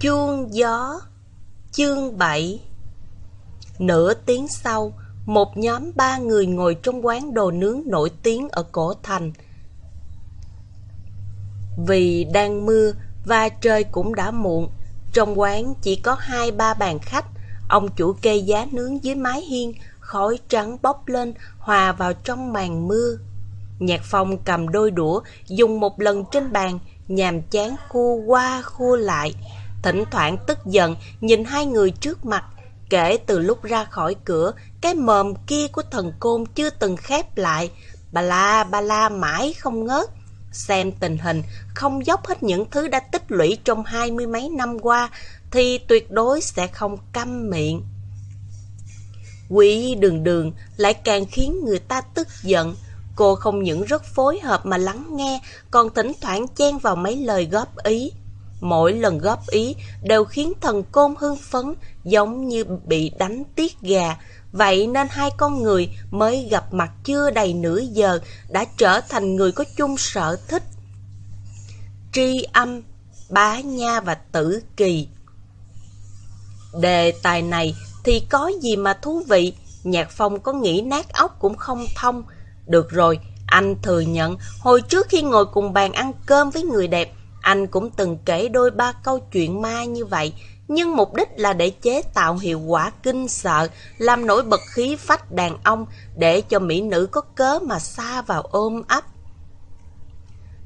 Chuông gió Chương 7 Nửa tiếng sau, một nhóm ba người ngồi trong quán đồ nướng nổi tiếng ở cổ thành. Vì đang mưa và trời cũng đã muộn, trong quán chỉ có hai ba bàn khách. Ông chủ kê giá nướng dưới mái hiên, khói trắng bốc lên, hòa vào trong màn mưa. Nhạc phong cầm đôi đũa, dùng một lần trên bàn, nhàm chán khu qua khu lại. Thỉnh thoảng tức giận, nhìn hai người trước mặt. Kể từ lúc ra khỏi cửa, cái mồm kia của thần côn chưa từng khép lại. Bà la, bà la mãi không ngớt. Xem tình hình, không dốc hết những thứ đã tích lũy trong hai mươi mấy năm qua, thì tuyệt đối sẽ không câm miệng. Quỷ đường đường lại càng khiến người ta tức giận. Cô không những rất phối hợp mà lắng nghe, còn thỉnh thoảng chen vào mấy lời góp ý. Mỗi lần góp ý đều khiến thần côn hưng phấn, giống như bị đánh tiết gà. Vậy nên hai con người mới gặp mặt chưa đầy nửa giờ đã trở thành người có chung sở thích. Tri âm, bá nha và tử kỳ. Đề tài này thì có gì mà thú vị, Nhạc Phong có nghĩ nát óc cũng không thông. Được rồi, anh thừa nhận, hồi trước khi ngồi cùng bàn ăn cơm với người đẹp, anh cũng từng kể đôi ba câu chuyện ma như vậy, nhưng mục đích là để chế tạo hiệu quả kinh sợ, làm nổi bật khí phách đàn ông, để cho mỹ nữ có cớ mà xa vào ôm ấp.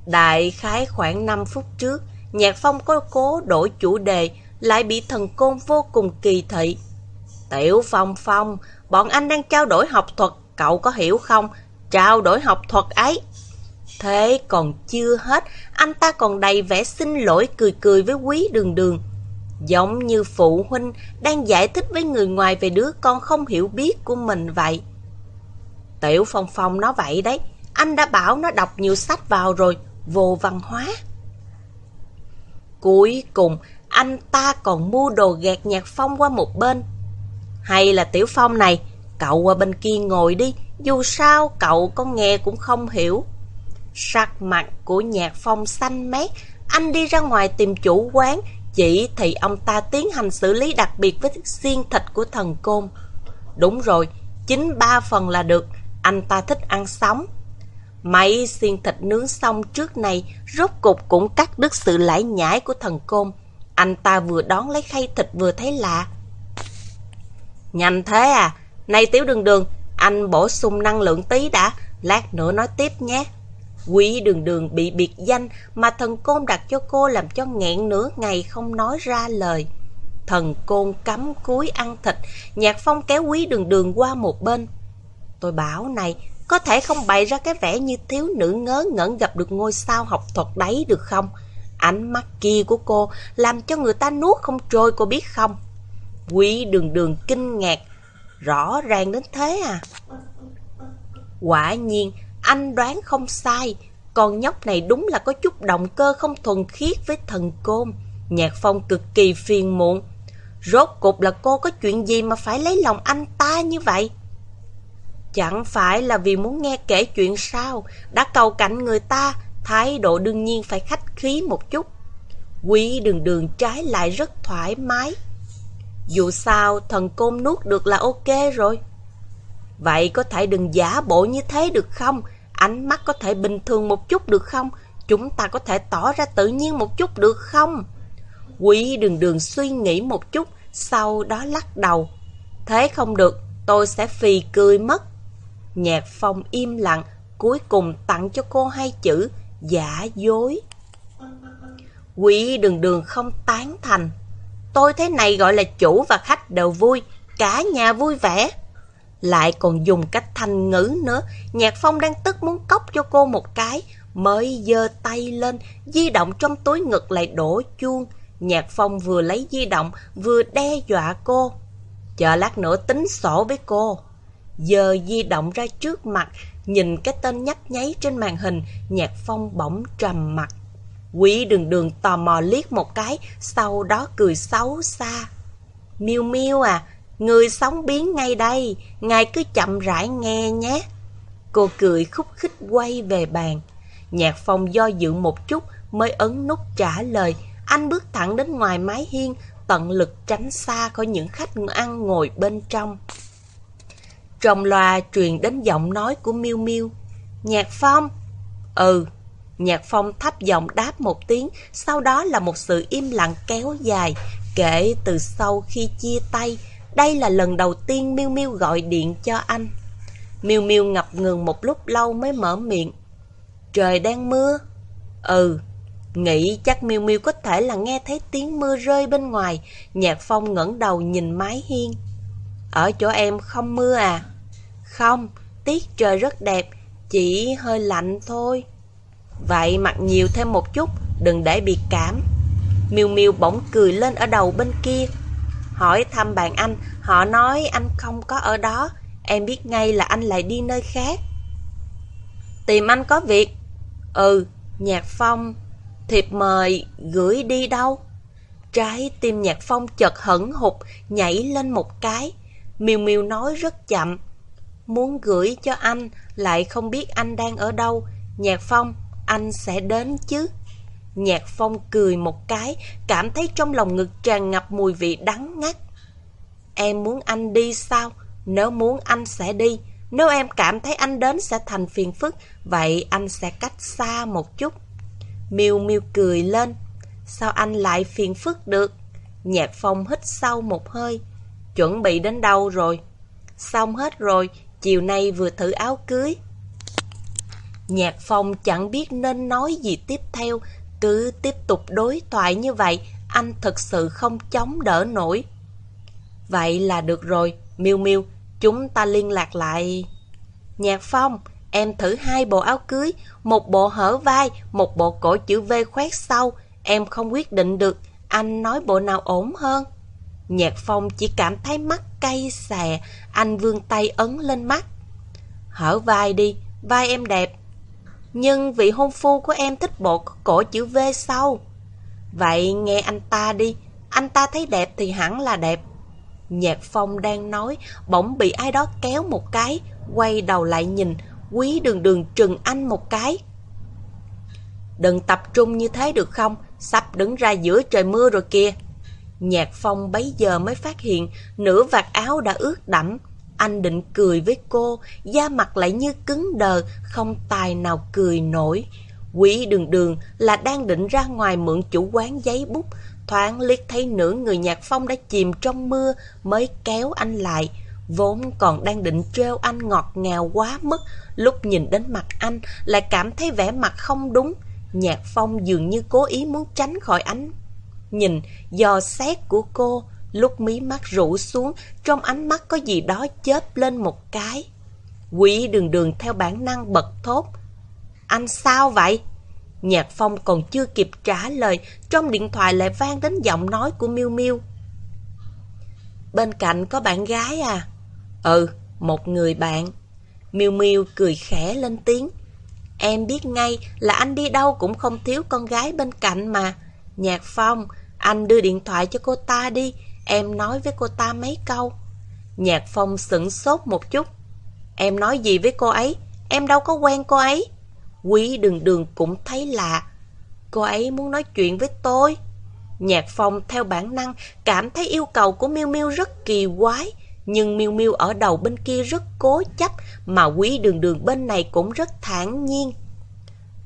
Đại khái khoảng 5 phút trước, Nhạc Phong có cố đổi chủ đề, lại bị thần côn vô cùng kỳ thị. Tiểu Phong Phong, bọn anh đang trao đổi học thuật, cậu có hiểu không? Trao đổi học thuật ấy. Thế còn chưa hết, anh ta còn đầy vẻ xin lỗi cười cười với quý đường đường. Giống như phụ huynh đang giải thích với người ngoài về đứa con không hiểu biết của mình vậy. Tiểu Phong Phong nó vậy đấy, anh đã bảo nó đọc nhiều sách vào rồi, vô văn hóa. Cuối cùng, anh ta còn mua đồ gạt nhạc phong qua một bên. Hay là Tiểu Phong này, cậu qua bên kia ngồi đi, dù sao cậu có nghe cũng không hiểu. Sắc mặt của nhạc phong xanh mét, anh đi ra ngoài tìm chủ quán, chỉ thì ông ta tiến hành xử lý đặc biệt với xiên thịt của thần côn. Đúng rồi, chính ba phần là được, anh ta thích ăn sống. Mấy xiên thịt nướng xong trước này, rốt cục cũng cắt đứt sự lải nhải của thần côn. Anh ta vừa đón lấy khay thịt vừa thấy lạ. Nhanh thế à? Này tiểu đường đường, anh bổ sung năng lượng tí đã, lát nữa nói tiếp nhé. Quý đường đường bị biệt danh mà thần côn đặt cho cô làm cho nghẹn nửa ngày không nói ra lời. Thần côn cắm cúi ăn thịt, nhạc phong kéo quý đường đường qua một bên. Tôi bảo này, có thể không bày ra cái vẻ như thiếu nữ ngớ ngẩn gặp được ngôi sao học thuật đấy được không? Ánh mắt kia của cô làm cho người ta nuốt không trôi cô biết không? Quý đường đường kinh ngạc, rõ ràng đến thế à? Quả nhiên, anh đoán không sai, con nhóc này đúng là có chút động cơ không thuần khiết với thần côn. Nhạc phong cực kỳ phiền muộn. Rốt cục là cô có chuyện gì mà phải lấy lòng anh ta như vậy? Chẳng phải là vì muốn nghe kể chuyện sao, đã cầu cạnh người ta, thái độ đương nhiên phải khách khí một chút. Quý đường đường trái lại rất thoải mái. Dù sao, thần côn nuốt được là ok rồi. Vậy có thể đừng giả bộ như thế được không? Ánh mắt có thể bình thường một chút được không? Chúng ta có thể tỏ ra tự nhiên một chút được không? Quỷ đường đường suy nghĩ một chút, sau đó lắc đầu. Thế không được, tôi sẽ phì cười mất. Nhạc phong im lặng, cuối cùng tặng cho cô hai chữ giả dối. Quỷ đường đường không tán thành. Tôi thế này gọi là chủ và khách đều vui, cả nhà vui vẻ. Lại còn dùng cách thanh ngữ nữa, Nhạc Phong đang tức muốn cốc cho cô một cái, mới giơ tay lên, di động trong túi ngực lại đổ chuông. Nhạc Phong vừa lấy di động, vừa đe dọa cô. Chờ lát nữa tính sổ với cô. Giờ di động ra trước mặt, nhìn cái tên nhấp nháy trên màn hình, Nhạc Phong bỗng trầm mặt. Quý đường đường tò mò liếc một cái, sau đó cười xấu xa. miu miu à, người sống biến ngay đây, ngài cứ chậm rãi nghe nhé. Cô cười khúc khích quay về bàn. Nhạc phong do dự một chút mới ấn nút trả lời. anh bước thẳng đến ngoài mái hiên, tận lực tránh xa khỏi những khách ăn ngồi bên trong. Trong loa truyền đến giọng nói của Miêu Miêu. Nhạc Phong? Ừ. Nhạc Phong thấp giọng đáp một tiếng, sau đó là một sự im lặng kéo dài. Kể từ sau khi chia tay, đây là lần đầu tiên Miêu Miêu gọi điện cho anh. Miêu Miêu ngập ngừng một lúc lâu mới mở miệng. Trời đang mưa. Ừ, nghĩ chắc Miêu Miêu có thể là nghe thấy tiếng mưa rơi bên ngoài. Nhạc Phong ngẩng đầu nhìn mái hiên. Ở chỗ em không mưa à? Không, tiết trời rất đẹp, chỉ hơi lạnh thôi. Vậy mặc nhiều thêm một chút, đừng để bị cảm. Miêu Miêu bỗng cười lên ở đầu bên kia. Hỏi thăm bạn anh, họ nói anh không có ở đó. Em biết ngay là anh lại đi nơi khác. Tìm anh có việc. Ừ, Nhạc Phong. Thiệp mời gửi đi đâu? Trái tim Nhạc Phong chợt hững hụt, nhảy lên một cái. Miêu Miêu nói rất chậm. Muốn gửi cho anh, lại không biết anh đang ở đâu. Nhạc Phong, anh sẽ đến chứ? Nhạc Phong cười một cái, cảm thấy trong lòng ngực tràn ngập mùi vị đắng ngắt. Em muốn anh đi sao? Nếu muốn anh sẽ đi. Nếu em cảm thấy anh đến sẽ thành phiền phức, vậy anh sẽ cách xa một chút. Miêu Miêu cười lên. Sao anh lại phiền phức được? Nhạc Phong hít sâu một hơi. Chuẩn bị đến đâu rồi? Xong hết rồi, chiều nay vừa thử áo cưới. Nhạc Phong chẳng biết nên nói gì tiếp theo, cứ tiếp tục đối thoại như vậy, anh thật sự không chống đỡ nổi. Vậy là được rồi, Miêu Miêu, chúng ta liên lạc lại. Nhạc Phong, em thử hai bộ áo cưới, một bộ hở vai, một bộ cổ chữ V khoét sau. Em không quyết định được, anh nói bộ nào ổn hơn. Nhạc Phong chỉ cảm thấy mắt cay xè, anh vươn tay ấn lên mắt. Hở vai đi, vai em đẹp. Nhưng vị hôn phu của em thích bộ cổ chữ V sau. Vậy nghe anh ta đi, anh ta thấy đẹp thì hẳn là đẹp. Nhạc Phong đang nói, bỗng bị ai đó kéo một cái, quay đầu lại nhìn, quý đường đường trừng anh một cái. Đừng tập trung như thế được không? Sắp đứng ra giữa trời mưa rồi kìa. Nhạc Phong bấy giờ mới phát hiện nửa vạt áo đã ướt đẫm. Anh định cười với cô, da mặt lại như cứng đờ, không tài nào cười nổi. Quý đường đường là đang định ra ngoài mượn chủ quán giấy bút, thoáng liếc thấy nửa người Nhạc Phong đã chìm trong mưa mới kéo anh lại. Vốn còn đang định trêu anh ngọt ngào quá mức, lúc nhìn đến mặt anh lại cảm thấy vẻ mặt không đúng. Nhạc Phong dường như cố ý muốn tránh khỏi ánh Nhìn, dò xét của cô, lúc mí mắt rũ xuống, trong ánh mắt có gì đó chớp lên một cái. Quỷ đường đường theo bản năng bật thốt. Anh sao vậy? Nhạc Phong còn chưa kịp trả lời, trong điện thoại lại vang đến giọng nói của Miu Miu. Bên cạnh có bạn gái à? Ừ, một người bạn. Miu Miu cười khẽ lên tiếng. Em biết ngay là anh đi đâu cũng không thiếu con gái bên cạnh mà. Nhạc Phong, anh đưa điện thoại cho cô ta đi, em nói với cô ta mấy câu. Nhạc Phong sửng sốt một chút. Em nói gì với cô ấy? Em đâu có quen cô ấy. Quý đường đường cũng thấy lạ. Cô ấy muốn nói chuyện với tôi. Nhạc Phong theo bản năng cảm thấy yêu cầu của Miu Miu rất kỳ quái, nhưng Miu Miu ở đầu bên kia rất cố chấp, mà Quý Đường Đường bên này cũng rất thản nhiên.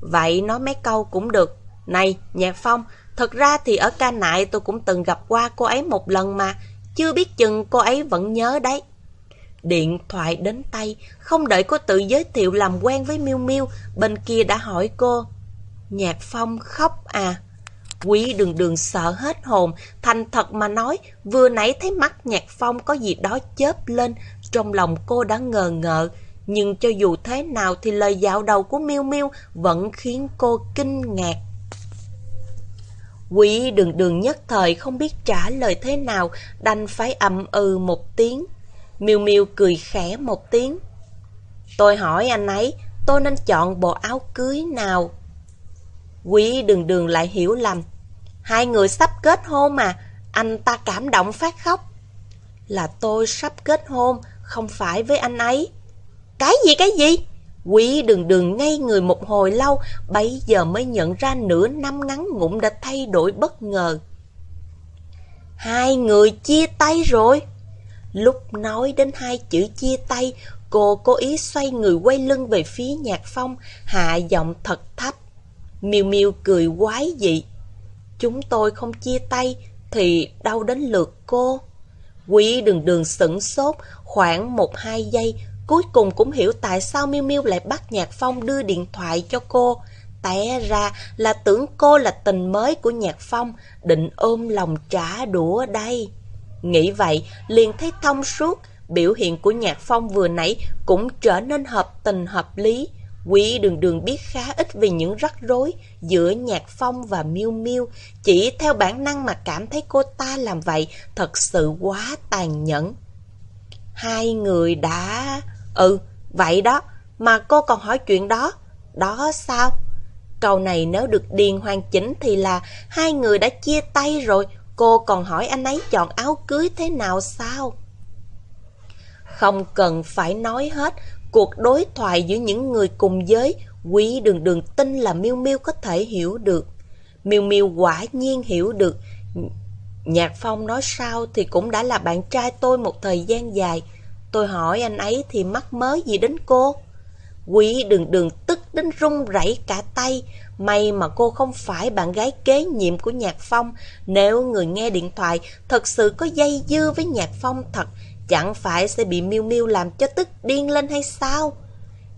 Vậy nói mấy câu cũng được. Này, Nhạc Phong, thật ra thì ở ca nại tôi cũng từng gặp qua cô ấy một lần mà, chưa biết chừng cô ấy vẫn nhớ đấy. Điện thoại đến tay, không đợi cô tự giới thiệu làm quen với Miu Miu, bên kia đã hỏi cô. Nhạc Phong khóc à? Quý đường đường sợ hết hồn, thành thật mà nói, vừa nãy thấy mắt Nhạc Phong có gì đó chớp lên, trong lòng cô đã ngờ ngợ. Nhưng cho dù thế nào thì lời dạo đầu của Miu Miu vẫn khiến cô kinh ngạc. Quỷ đường đường nhất thời không biết trả lời thế nào, đành phải ậm ừ một tiếng. Miu Miu cười khẽ một tiếng. Tôi hỏi anh ấy, tôi nên chọn bộ áo cưới nào? Quý đường đường lại hiểu lầm. Hai người sắp kết hôn mà, anh ta cảm động phát khóc. Là tôi sắp kết hôn, không phải với anh ấy. Cái gì cái gì? Quý đường đường ngay người một hồi lâu, bấy giờ mới nhận ra nửa năm ngắn ngủn đã thay đổi bất ngờ. Hai người chia tay rồi. Lúc nói đến hai chữ chia tay, cô cố ý xoay người quay lưng về phía nhạc phong, hạ giọng thật thấp. Miêu Miêu cười quái dị. Chúng tôi không chia tay, thì đâu đến lượt cô. Quý đường đường sửng sốt, khoảng một hai giây, cuối cùng cũng hiểu tại sao miu miu lại bắt Nhạc Phong đưa điện thoại cho cô. Té ra là tưởng cô là tình mới của Nhạc Phong, định ôm lòng trả đũa đây. Nghĩ vậy, liền thấy thông suốt, biểu hiện của Nhạc Phong vừa nãy cũng trở nên hợp tình hợp lý. Quý đường đường biết khá ít về những rắc rối giữa Nhạc Phong và miu miu, chỉ theo bản năng mà cảm thấy cô ta làm vậy thật sự quá tàn nhẫn. Hai người đã... Ừ, vậy đó, mà cô còn hỏi chuyện đó. Đó sao? Câu này nếu được điền hoàn chỉnh thì là hai người đã chia tay rồi, cô còn hỏi anh ấy chọn áo cưới thế nào sao? Không cần phải nói hết, cuộc đối thoại giữa những người cùng giới, quý đường đường tin là Miêu Miêu có thể hiểu được. Miêu Miêu quả nhiên hiểu được. Nhạc Phong nói sao thì cũng đã là bạn trai tôi một thời gian dài. Tôi hỏi anh ấy thì mắc mớ gì đến cô? Quý đường đường tức đến run rẩy cả tay. May mà cô không phải bạn gái kế nhiệm của Nhạc Phong. Nếu người nghe điện thoại thật sự có dây dưa với Nhạc Phong thật, chẳng phải sẽ bị Miêu Miêu làm cho tức điên lên hay sao?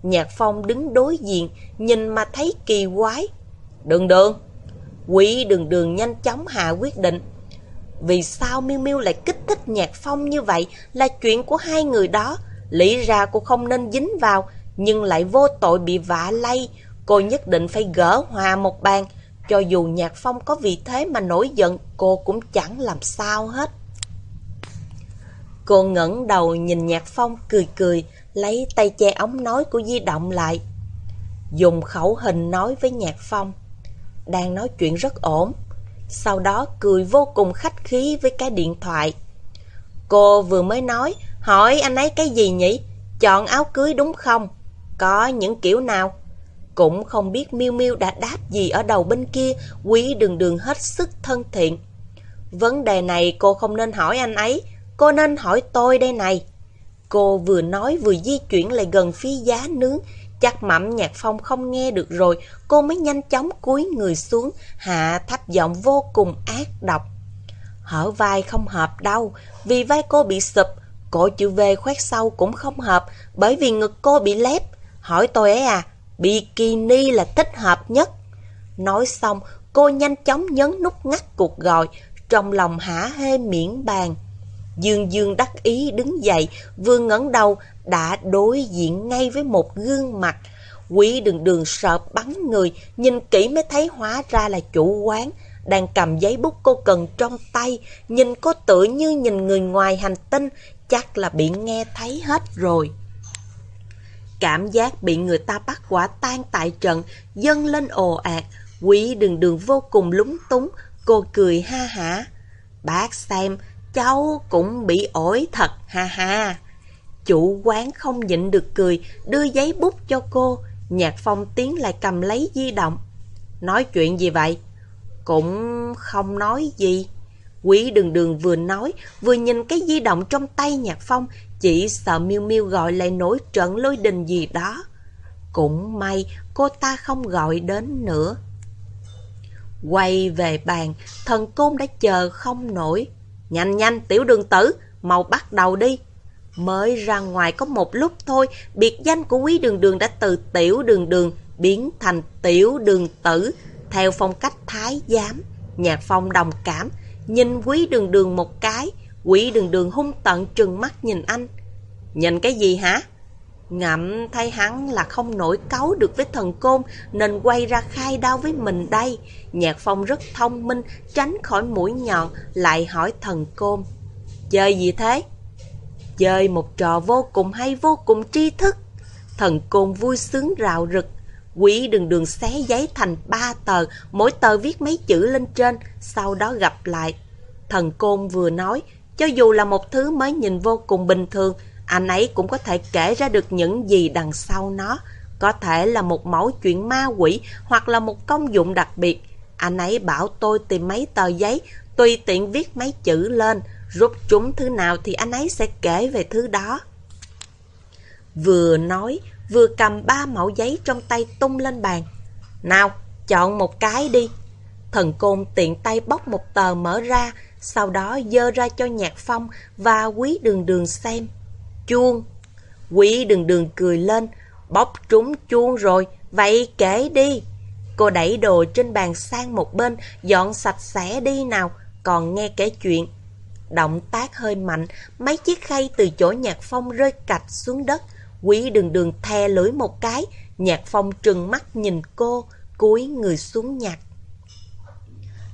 Nhạc Phong đứng đối diện, nhìn mà thấy kỳ quái. Đường đường! Quý đường đường nhanh chóng hạ quyết định. Vì sao miu miu lại kích thích Nhạc Phong như vậy là chuyện của hai người đó. Lý ra cô không nên dính vào, nhưng lại vô tội bị vạ lây. Cô nhất định phải gỡ hòa một bàn. Cho dù Nhạc Phong có vì thế mà nổi giận, cô cũng chẳng làm sao hết. Cô ngẩng đầu nhìn Nhạc Phong cười cười, lấy tay che ống nói của di động lại. Dùng khẩu hình nói với Nhạc Phong. Đang nói chuyện rất ổn. Sau đó cười vô cùng khách khí với cái điện thoại. Cô vừa mới nói, hỏi anh ấy cái gì nhỉ? Chọn áo cưới đúng không? Có những kiểu nào? Cũng không biết Miêu Miêu đã đáp gì ở đầu bên kia, quý đường đường hết sức thân thiện. Vấn đề này cô không nên hỏi anh ấy, cô nên hỏi tôi đây này. Cô vừa nói vừa di chuyển lại gần phía giá nướng, chắc mẩm nhạc phong không nghe được rồi, cô mới nhanh chóng cúi người xuống, hạ thấp giọng vô cùng ác độc. Hở vai không hợp đâu, vì vai cô bị sụp, cổ chữ V khoét sâu cũng không hợp, bởi vì ngực cô bị lép. Hỏi tôi ấy à, bikini là thích hợp nhất. Nói xong, cô nhanh chóng nhấn nút ngắt cuộc gọi, trong lòng hả hê miễn bàn. Dương Dương đắc ý đứng dậy, vừa ngẩng đầu đã đối diện ngay với một gương mặt. Quý đường đường sợ bắn người, nhìn kỹ mới thấy hóa ra là chủ quán, đang cầm giấy bút cô cần trong tay, nhìn cô tự như nhìn người ngoài hành tinh, chắc là bị nghe thấy hết rồi. Cảm giác bị người ta bắt quả tan tại trận, dâng lên ồ ạt, quý đường đường vô cùng lúng túng, cô cười ha hả. Bác xem, cháu cũng bị ổi thật, ha ha. Chủ quán không nhịn được cười, đưa giấy bút cho cô. Nhạc phong tiến lại cầm lấy di động. Nói chuyện gì vậy? Cũng không nói gì. Quý đường đường vừa nói, vừa nhìn cái di động trong tay nhạc phong, chỉ sợ miêu miêu gọi lại nổi trận lôi đình gì đó. Cũng may cô ta không gọi đến nữa. Quay về bàn, thần côn đã chờ không nổi. Nhanh nhanh, tiểu đường tử, mau bắt đầu đi. Mới ra ngoài có một lúc thôi, biệt danh của quý đường đường đã từ tiểu đường đường biến thành tiểu đường tử, theo phong cách thái giám. Nhạc phong đồng cảm, nhìn quý đường đường một cái, quý đường đường hung tận trừng mắt nhìn anh. Nhìn cái gì hả? Ngậm thay hắn là không nổi cáu được với thần côn nên quay ra khai đau với mình đây. Nhạc phong rất thông minh, tránh khỏi mũi nhọn, lại hỏi thần côn. Chơi gì thế? Chơi một trò vô cùng hay vô cùng tri thức. Thần côn vui sướng rạo rực. Quỷ đường đường xé giấy thành ba tờ, mỗi tờ viết mấy chữ lên trên, sau đó gặp lại. Thần côn vừa nói, cho dù là một thứ mới nhìn vô cùng bình thường, anh ấy cũng có thể kể ra được những gì đằng sau nó. Có thể là một mẫu chuyện ma quỷ hoặc là một công dụng đặc biệt. Anh ấy bảo tôi tìm mấy tờ giấy, tùy tiện viết mấy chữ lên, rút chúng thứ nào thì anh ấy sẽ kể về thứ đó. Vừa nói, vừa cầm ba mẫu giấy trong tay tung lên bàn. Nào, chọn một cái đi. Thần côn tiện tay bóc một tờ mở ra, sau đó dơ ra cho nhạc phong và quý đường đường xem. Chuông. Quý đường đường cười lên, bóc trúng chuông rồi, vậy kể đi. Cô đẩy đồ trên bàn sang một bên, dọn sạch sẽ đi nào, còn nghe kể chuyện. Động tác hơi mạnh, mấy chiếc khay từ chỗ nhạc phong rơi cạch xuống đất. Quý đường đường the lưỡi một cái, nhạc phong trừng mắt nhìn cô, cúi người xuống nhặt.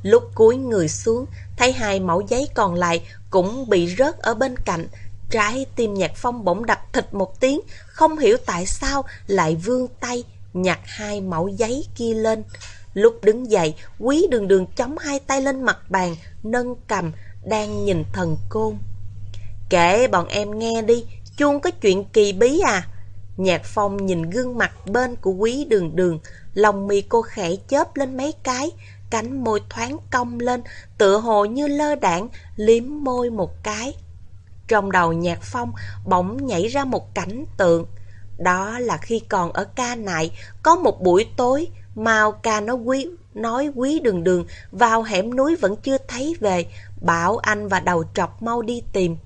Lúc cúi người xuống, thấy hai mẫu giấy còn lại cũng bị rớt ở bên cạnh. Trái tim nhạc phong bỗng đập thịt một tiếng, không hiểu tại sao lại vươn tay, nhặt hai mẫu giấy kia lên. Lúc đứng dậy, quý đường đường chống hai tay lên mặt bàn, nâng cầm, đang nhìn thần côn. Kể bọn em nghe đi, chuông có chuyện kỳ bí à? Nhạc phong nhìn gương mặt bên của quý đường đường, lòng mi cô khẽ chớp lên mấy cái, cánh môi thoáng cong lên, tựa hồ như lơ đảng, liếm môi một cái. Trong đầu nhạc phong bỗng nhảy ra một cảnh tượng. Đó là khi còn ở ca nại, có một buổi tối, Mao ca nói quý, nói quý đường đường vào hẻm núi vẫn chưa thấy về, bảo anh và đầu trọc mau đi tìm.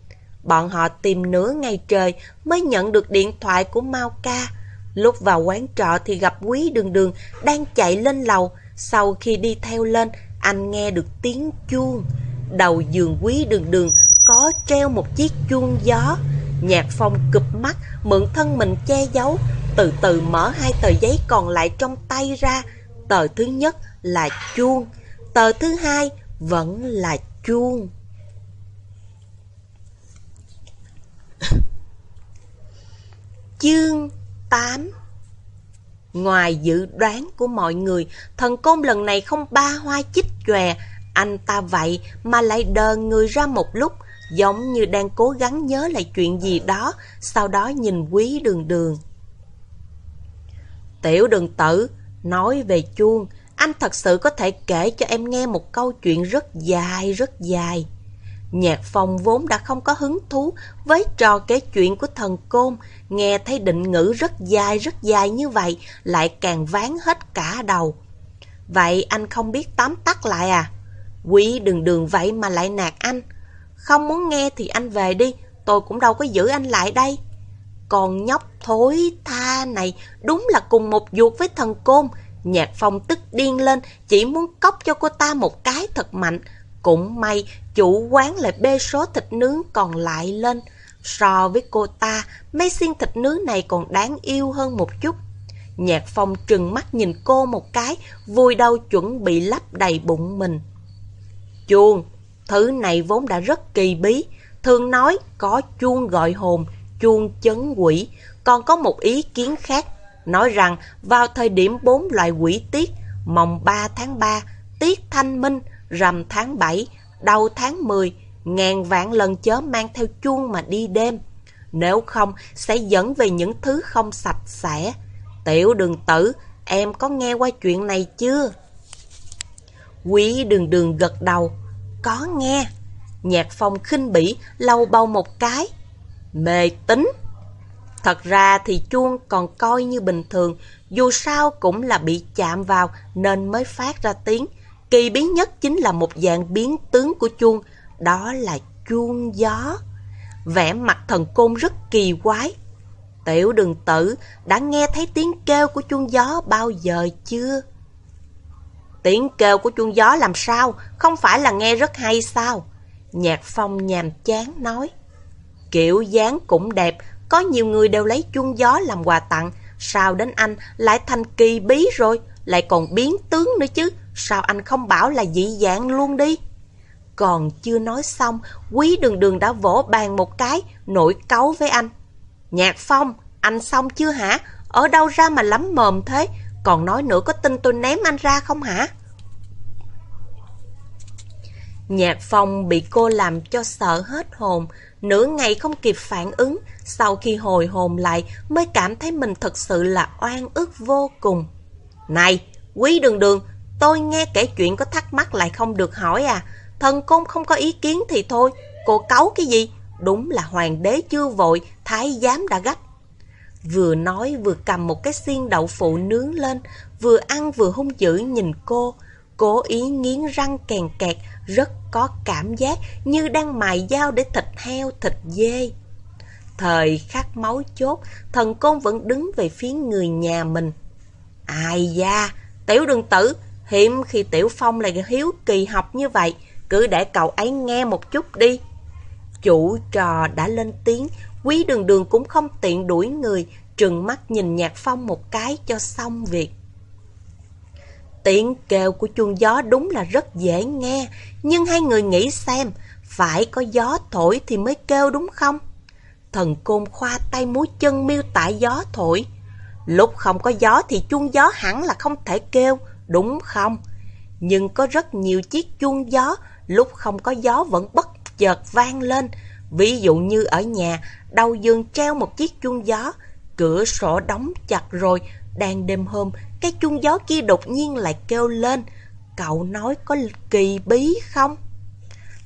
Bọn họ tìm nửa ngày trời mới nhận được điện thoại của Mao ca. Lúc vào quán trọ thì gặp quý đường đường đang chạy lên lầu. Sau khi đi theo lên, anh nghe được tiếng chuông. Đầu giường quý đường đường có treo một chiếc chuông gió. Nhạc phong cụp mắt, mượn thân mình che giấu, từ từ mở hai tờ giấy còn lại trong tay ra. Tờ thứ nhất là chuông, tờ thứ hai vẫn là chuông. Chương 8 Ngoài dự đoán của mọi người, thần côn lần này không ba hoa chích chòe, anh ta vậy mà lại đờ người ra một lúc, giống như đang cố gắng nhớ lại chuyện gì đó, sau đó nhìn quý đường đường. Tiểu đường tử, nói về chuông, anh thật sự có thể kể cho em nghe một câu chuyện rất dài, rất dài. Nhạc phong vốn đã không có hứng thú với trò kể chuyện của thần côn, nghe thấy định ngữ rất dài rất dài như vậy, lại càng ván hết cả đầu. Vậy anh không biết tóm tắt lại à? Quý đường đường vậy mà lại nạt anh. Không muốn nghe thì anh về đi, tôi cũng đâu có giữ anh lại đây. Còn nhóc thối tha này đúng là cùng một ruột với thần côn. Nhạc phong tức điên lên, chỉ muốn cốc cho cô ta một cái thật mạnh. Cũng may chủ quán lại bê số thịt nướng còn lại lên. So với cô ta, mấy xiên thịt nướng này còn đáng yêu hơn một chút. Nhạc phong trừng mắt nhìn cô một cái, vui đau chuẩn bị lấp đầy bụng mình. Chuông, thứ này vốn đã rất kỳ bí. Thường nói có chuông gọi hồn, chuông chấn quỷ. Còn có một ý kiến khác, nói rằng vào thời điểm bốn loại quỷ tiết, mồng 3 tháng 3, tiết thanh minh, rằm tháng 7, đầu tháng 10, ngàn vạn lần chớ mang theo chuông mà đi đêm. Nếu không, sẽ dẫn về những thứ không sạch sẽ. Tiểu đường tử, em có nghe qua chuyện này chưa? Quý đường đường gật đầu. Có nghe. Nhạc phong khinh bỉ, lau bầu một cái. Mê tính. Thật ra thì chuông còn coi như bình thường, dù sao cũng là bị chạm vào nên mới phát ra tiếng. Kỳ bí nhất chính là một dạng biến tướng của chuông, đó là chuông gió. Vẻ mặt thần côn rất kỳ quái. Tiểu đường tử đã nghe thấy tiếng kêu của chuông gió bao giờ chưa? Tiếng kêu của chuông gió làm sao? Không phải là nghe rất hay sao? Nhạc phong nhàm chán nói. Kiểu dáng cũng đẹp, có nhiều người đều lấy chuông gió làm quà tặng. Sao đến anh lại thành kỳ bí rồi, lại còn biến tướng nữa chứ? Sao anh không bảo là dị dạng luôn đi? Còn chưa nói xong, quý đường đường đã vỗ bàn một cái, nổi cáu với anh. Nhạc Phong, anh xong chưa hả? Ở đâu ra mà lắm mồm thế? Còn nói nữa có tin tôi ném anh ra không hả? Nhạc Phong bị cô làm cho sợ hết hồn, Nửa ngày không kịp phản ứng, sau khi hồi hồn lại mới cảm thấy mình thật sự là oan ức vô cùng. Này, quý đường đường, tôi nghe kể chuyện có thắc mắc lại không được hỏi à. Thần công không có ý kiến thì thôi, cô cáu cái gì? Đúng là hoàng đế chưa vội, thái giám đã gấp. Vừa nói vừa cầm một cái xiên đậu phụ nướng lên, vừa ăn vừa hung dữ nhìn cô, cố ý nghiến răng kèn kẹt, rất có cảm giác như đang mài dao để thịt heo, thịt dê. Thời khắc máu chốt, thần côn vẫn đứng về phía người nhà mình. Ai da, tiểu đường tử, hiểm khi tiểu phong lại hiếu kỳ học như vậy, cứ để cậu ấy nghe một chút đi. Chủ trò đã lên tiếng, quý đường đường cũng không tiện đuổi người, trừng mắt nhìn nhạc phong một cái cho xong việc. Tiếng kêu của chuông gió đúng là rất dễ nghe, nhưng hai người nghĩ xem, phải có gió thổi thì mới kêu đúng không? Thần côn khoa tay múi chân miêu tả gió thổi. Lúc không có gió thì chuông gió hẳn là không thể kêu, đúng không? Nhưng có rất nhiều chiếc chuông gió, lúc không có gió vẫn bất chợt vang lên. Ví dụ như ở nhà, đầu giường treo một chiếc chuông gió, cửa sổ đóng chặt rồi, đang đêm hôm, cái chuông gió kia đột nhiên lại kêu lên. Cậu nói có kỳ bí không?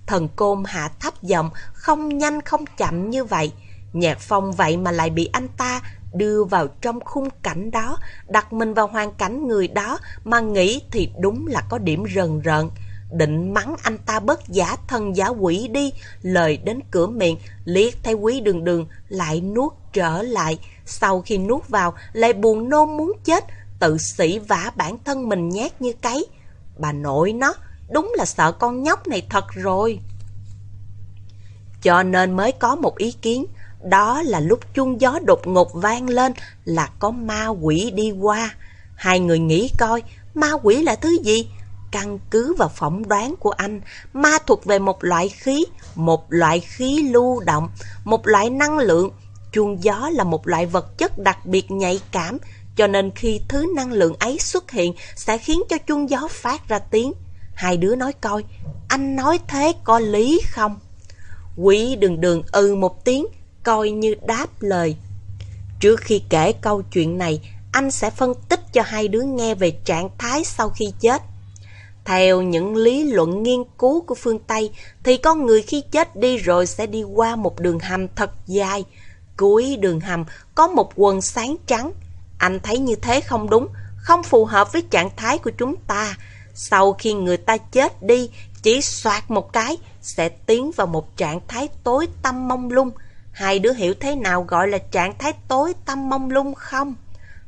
Thần côn hạ thấp giọng, không nhanh không chậm như vậy. Nhạc phong vậy mà lại bị anh ta đưa vào trong khung cảnh đó, đặt mình vào hoàn cảnh người đó mà nghĩ thì đúng là có điểm rần rợn. Định mắng anh ta bất giả thân giả quỷ đi, lời đến cửa miệng, liếc thấy quý đường đường, lại nuốt trở lại. Sau khi nuốt vào, lại buồn nôn muốn chết, tự sĩ vả bản thân mình nhát như cái Bà nội nó, đúng là sợ con nhóc này thật rồi. Cho nên mới có một ý kiến, đó là lúc chuông gió đột ngột vang lên là có ma quỷ đi qua. Hai người nghĩ coi, ma quỷ là thứ gì? Căn cứ vào phỏng đoán của anh, ma thuộc về một loại khí, một loại khí lưu động, một loại năng lượng. Chuông gió là một loại vật chất đặc biệt nhạy cảm, cho nên khi thứ năng lượng ấy xuất hiện sẽ khiến cho chuông gió phát ra tiếng. Hai đứa nói coi, anh nói thế có lý không? Quỷ đường đường ừ một tiếng, coi như đáp lời. Trước khi kể câu chuyện này, anh sẽ phân tích cho hai đứa nghe về trạng thái sau khi chết. Theo những lý luận nghiên cứu của phương Tây, thì con người khi chết đi rồi sẽ đi qua một đường hầm thật dài. Cuối đường hầm có một quần sáng trắng. Anh thấy như thế không đúng, không phù hợp với trạng thái của chúng ta. Sau khi người ta chết đi, chỉ soạt một cái, sẽ tiến vào một trạng thái tối tâm mông lung. Hai đứa hiểu thế nào gọi là trạng thái tối tâm mông lung không?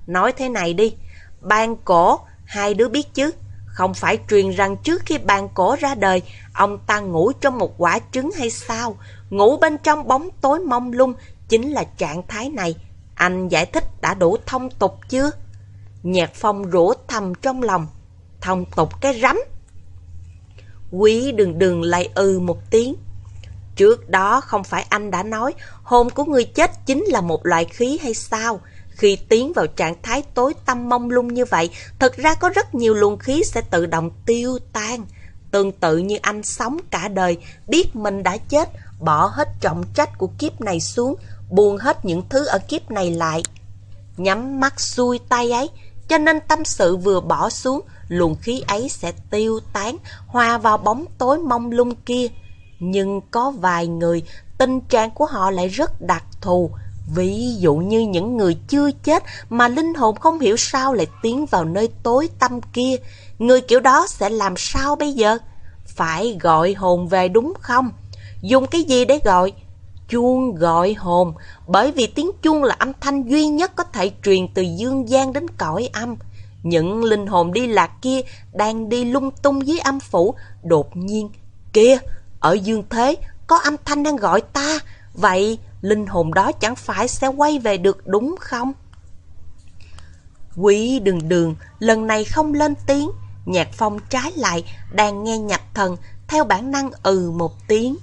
Nói thế này đi, ban cổ, hai đứa biết chứ? Không phải truyền rằng trước khi bàn cổ ra đời, ông ta ngủ trong một quả trứng hay sao? Ngủ bên trong bóng tối mông lung chính là trạng thái này. Anh giải thích đã đủ thông tục chưa? Nhạc phong rủa thầm trong lòng. Thông tục cái rắm. Quý đừng đừng lại ừ một tiếng. Trước đó không phải anh đã nói hồn của người chết chính là một loại khí hay sao? Khi tiến vào trạng thái tối tâm mông lung như vậy, thật ra có rất nhiều luồng khí sẽ tự động tiêu tan. Tương tự như anh sống cả đời, biết mình đã chết, bỏ hết trọng trách của kiếp này xuống, buông hết những thứ ở kiếp này lại. Nhắm mắt xuôi tay ấy, cho nên tâm sự vừa bỏ xuống, luồng khí ấy sẽ tiêu tán, hòa vào bóng tối mông lung kia. Nhưng có vài người, tình trạng của họ lại rất đặc thù, Ví dụ như những người chưa chết mà linh hồn không hiểu sao lại tiến vào nơi tối tâm kia, người kiểu đó sẽ làm sao bây giờ? Phải gọi hồn về đúng không? Dùng cái gì để gọi? Chuông gọi hồn, bởi vì tiếng chuông là âm thanh duy nhất có thể truyền từ dương gian đến cõi âm. Những linh hồn đi lạc kia đang đi lung tung dưới âm phủ, đột nhiên, kia, ở dương thế, có âm thanh đang gọi ta, vậy linh hồn đó chẳng phải sẽ quay về được đúng không? Quý đường đường lần này không lên tiếng, nhạc phong trái lại đang nghe nhập thần theo bản năng ừ một tiếng.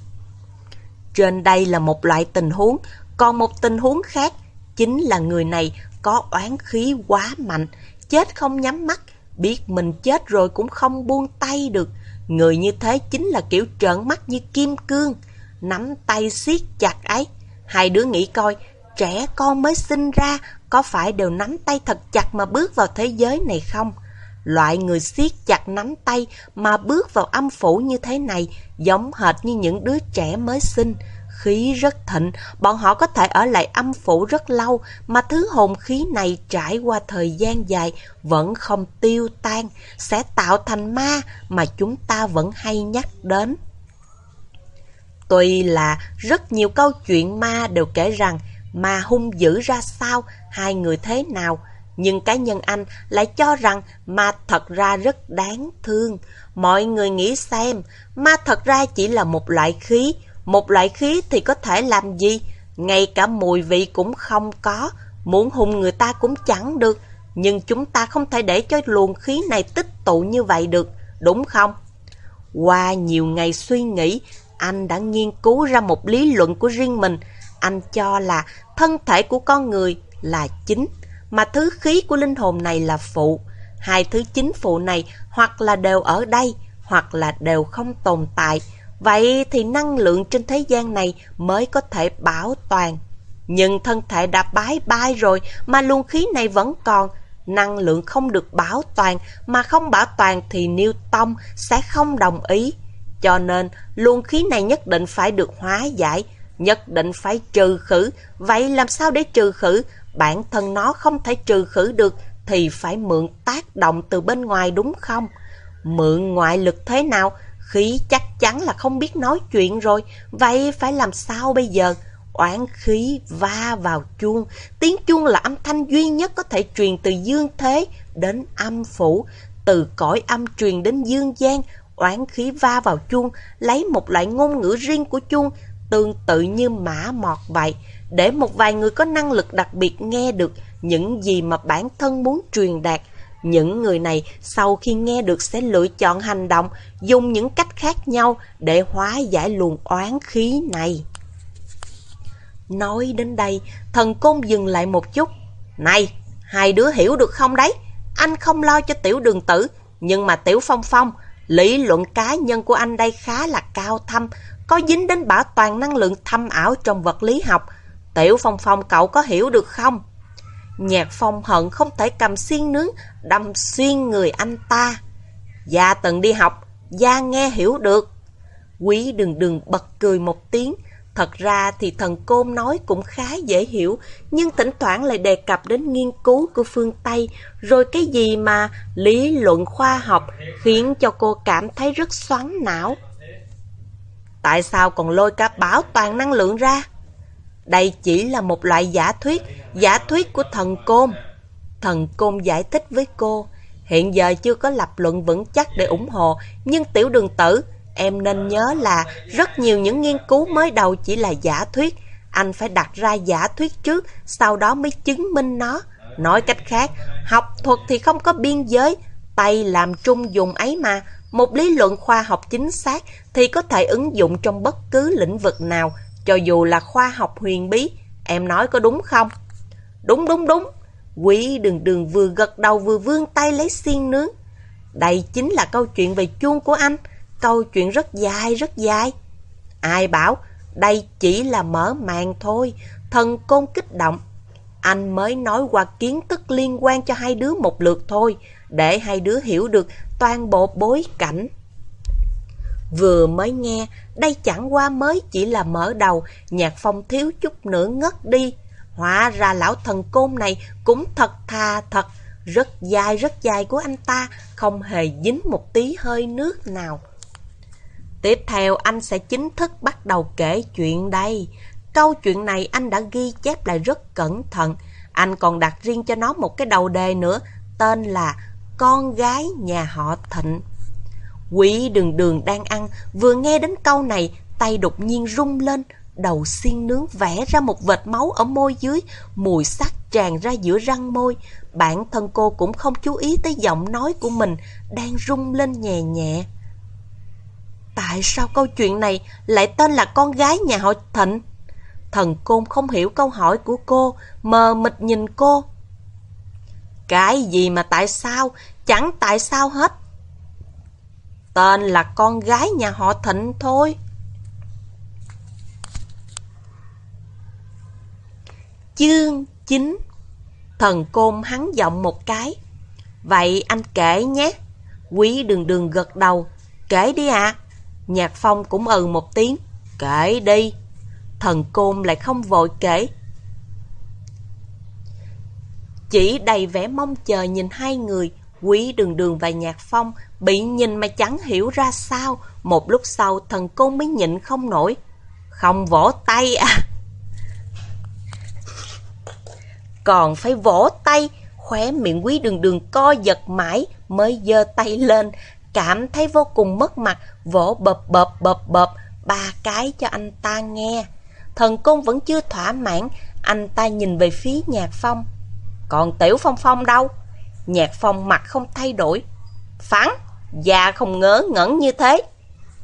Trên đây là một loại tình huống, còn một tình huống khác chính là người này có oán khí quá mạnh, chết không nhắm mắt, biết mình chết rồi cũng không buông tay được. Người như thế chính là kiểu trợn mắt như kim cương. nắm tay siết chặt ấy. Hai đứa nghĩ coi, trẻ con mới sinh ra có phải đều nắm tay thật chặt mà bước vào thế giới này không? Loại người siết chặt nắm tay mà bước vào âm phủ như thế này giống hệt như những đứa trẻ mới sinh. Khí rất thịnh, bọn họ có thể ở lại âm phủ rất lâu mà thứ hồn khí này trải qua thời gian dài vẫn không tiêu tan, sẽ tạo thành ma mà chúng ta vẫn hay nhắc đến. Tuy là rất nhiều câu chuyện ma đều kể rằng ma hung dữ ra sao, hai người thế nào, nhưng cá nhân anh lại cho rằng ma thật ra rất đáng thương. Mọi người nghĩ xem, ma thật ra chỉ là một loại khí. Một loại khí thì có thể làm gì? Ngay cả mùi vị cũng không có. Muốn hùng người ta cũng chẳng được. Nhưng chúng ta không thể để cho luồng khí này tích tụ như vậy được, đúng không? Qua nhiều ngày suy nghĩ, anh đã nghiên cứu ra một lý luận của riêng mình. Anh cho là thân thể của con người là chính mà thứ khí của linh hồn này là phụ. Hai thứ chính phụ này hoặc là đều ở đây, hoặc là đều không tồn tại. Vậy thì năng lượng trên thế gian này mới có thể bảo toàn. Nhưng thân thể đã bái bai rồi mà luồng khí này vẫn còn. Năng lượng không được bảo toàn mà không bảo toàn thì Newton sẽ không đồng ý. Cho nên luồng khí này nhất định phải được hóa giải, nhất định phải trừ khử. Vậy làm sao để trừ khử? Bản thân nó không thể trừ khử được thì phải mượn tác động từ bên ngoài đúng không? Mượn ngoại lực thế nào? Khí chắc chắn là không biết nói chuyện rồi, vậy phải làm sao bây giờ? Oán khí va vào chuông, tiếng chuông là âm thanh duy nhất có thể truyền từ dương thế đến âm phủ, từ cõi âm truyền đến dương gian, oán khí va vào chuông, lấy một loại ngôn ngữ riêng của chuông, tương tự như mã mọt vậy để một vài người có năng lực đặc biệt nghe được những gì mà bản thân muốn truyền đạt. Những người này sau khi nghe được sẽ lựa chọn hành động, dùng những cách khác nhau để hóa giải luồng oán khí này. Nói đến đây, thần côn dừng lại một chút. Này, hai đứa hiểu được không đấy? Anh không lo cho tiểu đường tử, nhưng mà tiểu phong phong, lý luận cá nhân của anh đây khá là cao thâm, có dính đến bảo toàn năng lượng thâm ảo trong vật lý học, Tiểu Phong Phong cậu có hiểu được không? Nhạc Phong hận không thể cầm xiên nướng đâm xuyên người anh ta. Gia từng đi học, Gia nghe hiểu được. Quý đừng đừng bật cười một tiếng. Thật ra thì thần côn nói cũng khá dễ hiểu, nhưng thỉnh thoảng lại đề cập đến nghiên cứu của phương Tây, rồi cái gì mà lý luận khoa học khiến cho cô cảm thấy rất xoắn não. Tại sao còn lôi cả bảo toàn năng lượng ra? Đây chỉ là một loại giả thuyết, giả thuyết của thần côn. Thần côn giải thích với cô, hiện giờ chưa có lập luận vững chắc để ủng hộ, nhưng tiểu đường tử, em nên nhớ là rất nhiều những nghiên cứu mới đầu chỉ là giả thuyết. Anh phải đặt ra giả thuyết trước, sau đó mới chứng minh nó. Nói cách khác, học thuật thì không có biên giới, tay làm trung dùng ấy mà. Một lý luận khoa học chính xác thì có thể ứng dụng trong bất cứ lĩnh vực nào, cho dù là khoa học huyền bí, em nói có đúng không? Đúng đúng đúng. Quý đường đường vừa gật đầu vừa vươn tay lấy xiên nướng. Đây chính là câu chuyện về chuông của anh. Câu chuyện rất dài rất dài. Ai bảo đây chỉ là mở màn thôi. Thần côn kích động. Anh mới nói qua kiến thức liên quan cho hai đứa một lượt thôi. Để hai đứa hiểu được toàn bộ bối cảnh. Vừa mới nghe, đây chẳng qua mới chỉ là mở đầu, nhạc phong thiếu chút nữa ngất đi. Hóa ra lão thần côn này cũng thật thà thật, rất dài rất dài của anh ta, không hề dính một tí hơi nước nào. Tiếp theo anh sẽ chính thức bắt đầu kể chuyện đây. Câu chuyện này anh đã ghi chép lại rất cẩn thận. Anh còn đặt riêng cho nó một cái đầu đề nữa, tên là Con gái nhà họ Thịnh. Quý đường đường đang ăn, vừa nghe đến câu này, tay đột nhiên rung lên, đầu xiên nướng vẽ ra một vệt máu ở môi dưới, mùi sắc tràn ra giữa răng môi. Bản thân cô cũng không chú ý tới giọng nói của mình đang rung lên nhẹ nhẹ. Tại sao câu chuyện này lại tên là con gái nhà họ Thịnh? Thần Côn không hiểu câu hỏi của cô, mờ mịt nhìn cô. Cái gì mà tại sao? Chẳng tại sao hết tên là con gái nhà họ Thịnh thôi. Chương 9 Thần Côn hắn giọng một cái. Vậy anh kể nhé. Quý đường đường gật đầu. Kể đi ạ. À. Nhạc Phong cũng ừ một tiếng. Kể đi. Thần Côn lại không vội kể. Chỉ đầy vẻ mong chờ nhìn hai người Quý đường đường và nhạc phong bị nhìn mà chẳng hiểu ra sao. Một lúc sau thần côn mới nhịn không nổi. Không vỗ tay à. Còn phải vỗ tay, khóe miệng quý đường đường co giật mãi mới giơ tay lên, cảm thấy vô cùng mất mặt, vỗ bập bập bập bập ba cái cho anh ta nghe. Thần công vẫn chưa thỏa mãn, anh ta nhìn về phía Nhạc Phong. Còn Tiểu Phong Phong đâu? Nhạc Phong mặt không thay đổi. Phán, già không ngớ ngẩn như thế.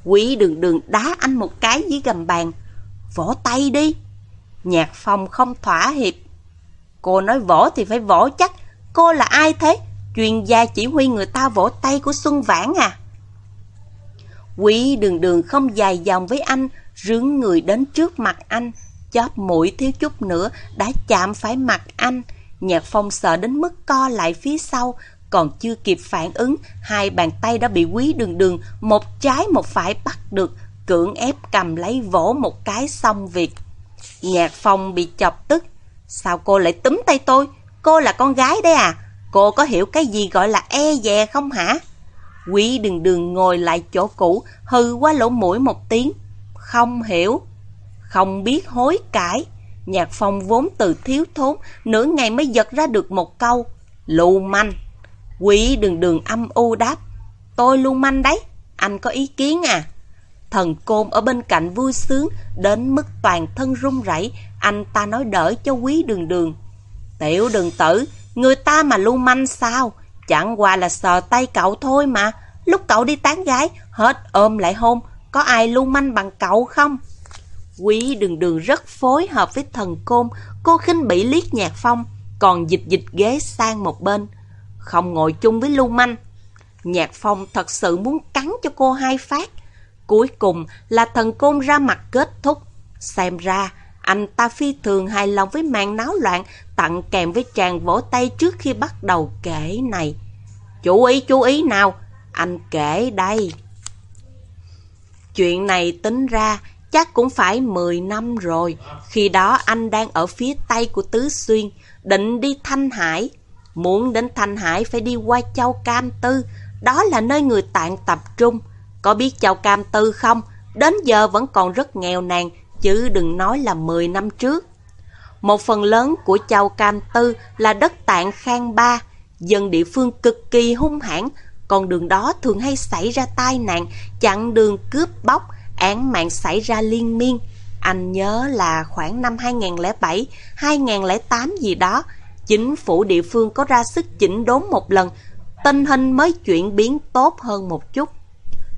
Quý đường đường đá anh một cái dưới gầm bàn. Vỗ tay đi. Nhạc Phong không thỏa hiệp. Cô nói vỗ thì phải vỗ chắc. Cô là ai thế? Chuyên gia chỉ huy người ta vỗ tay của Xuân Vãn à? Quý đường đường không dài dòng với anh, rướng người đến trước mặt anh. Chóp mũi thiếu chút nữa đã chạm phải mặt anh. Nhạc phong sợ đến mức co lại phía sau, còn chưa kịp phản ứng, hai bàn tay đã bị quý đường đường, một trái một phải bắt được, cưỡng ép cầm lấy vỗ một cái xong việc. Nhạc phong bị chọc tức, Sao cô lại túm tay tôi? Cô là con gái đấy à? Cô có hiểu cái gì gọi là e dè không hả? Quý đường đường ngồi lại chỗ cũ, hư qua lỗ mũi một tiếng. Không hiểu. Không biết hối cải. Nhạc phong vốn từ thiếu thốn, nửa ngày mới giật ra được một câu. Lưu manh. Quý đường đường âm u đáp. Tôi lưu manh đấy. Anh có ý kiến à? Thần côn ở bên cạnh vui sướng, đến mức toàn thân run rẩy, anh ta nói đỡ cho quý đường đường. Tiểu đường tử, người ta mà lưu manh sao? Chẳng qua là sờ tay cậu thôi mà. Lúc cậu đi tán gái, hết ôm lại hôn, có ai lưu manh bằng cậu không? Quý đường đường rất phối hợp với thần côn, cô khinh bị liếc nhạc phong, còn dịch dịch ghế sang một bên. Không ngồi chung với lưu manh. Nhạc phong thật sự muốn cắn cho cô hai phát. Cuối cùng là thần côn ra mặt kết thúc. Xem ra, anh ta phi thường hài lòng với màn náo loạn tặng kèm với chàng vỗ tay trước khi bắt đầu kể này. Chú ý, chú ý nào, anh kể đây. Chuyện này tính ra chắc cũng phải 10 năm rồi. Khi đó anh đang ở phía tây của Tứ Xuyên, định đi Thanh Hải. Muốn đến Thanh Hải phải đi qua Châu Cam Tư, đó là nơi người tạng tập trung. Có biết Châu Cam Tư không? Đến giờ vẫn còn rất nghèo nàn, chứ đừng nói là 10 năm trước. Một phần lớn của Châu Cam Tư là đất tạng khang ba, dân địa phương cực kỳ hung hãn, con đường đó thường hay xảy ra tai nạn, chặn đường cướp bóc, án mạng xảy ra liên miên. Anh nhớ là khoảng năm 2007, 2008 gì đó, chính phủ địa phương có ra sức chỉnh đốn một lần, tình hình mới chuyển biến tốt hơn một chút.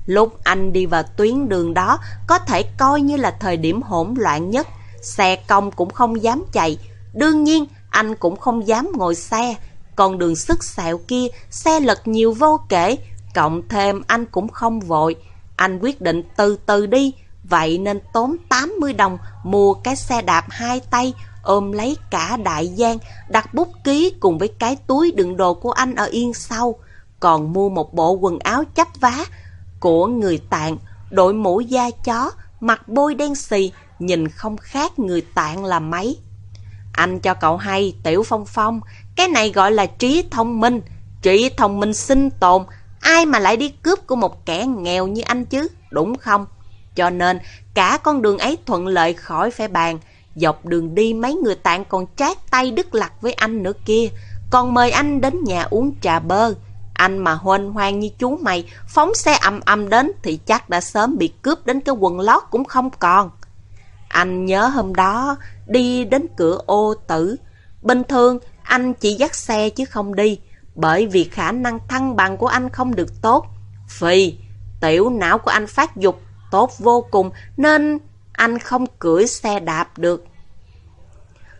Lúc anh đi vào tuyến đường đó có thể coi như là thời điểm hỗn loạn nhất. Xe công cũng không dám chạy. Đương nhiên, anh cũng không dám ngồi xe. Còn đường sức xẹo kia, xe lật nhiều vô kể. Cộng thêm anh cũng không vội. Anh quyết định từ từ đi. Vậy nên tốn 80 đồng mua cái xe đạp hai tay ôm lấy cả đại giang, đặt bút ký cùng với cái túi đựng đồ của anh ở yên sau. Còn mua một bộ quần áo chấp vá, của người tạng, đội mũ da chó, mặt bôi đen xì, nhìn không khác người tạng là mấy. Anh cho cậu hay, Tiểu Phong Phong, cái này gọi là trí thông minh. Trí thông minh sinh tồn, ai mà lại đi cướp của một kẻ nghèo như anh chứ, đúng không? Cho nên, cả con đường ấy thuận lợi khỏi phải bàn. Dọc đường đi mấy người tạng còn trát tay đứt lặt với anh nữa kia, còn mời anh đến nhà uống trà bơ. Anh mà hoan hoang như chú mày, phóng xe âm âm đến thì chắc đã sớm bị cướp đến cái quần lót cũng không còn. Anh nhớ hôm đó đi đến cửa ô tử. Bình thường anh chỉ dắt xe chứ không đi, bởi vì khả năng thăng bằng của anh không được tốt. Vì tiểu não của anh phát dục tốt vô cùng nên anh không cưỡi xe đạp được.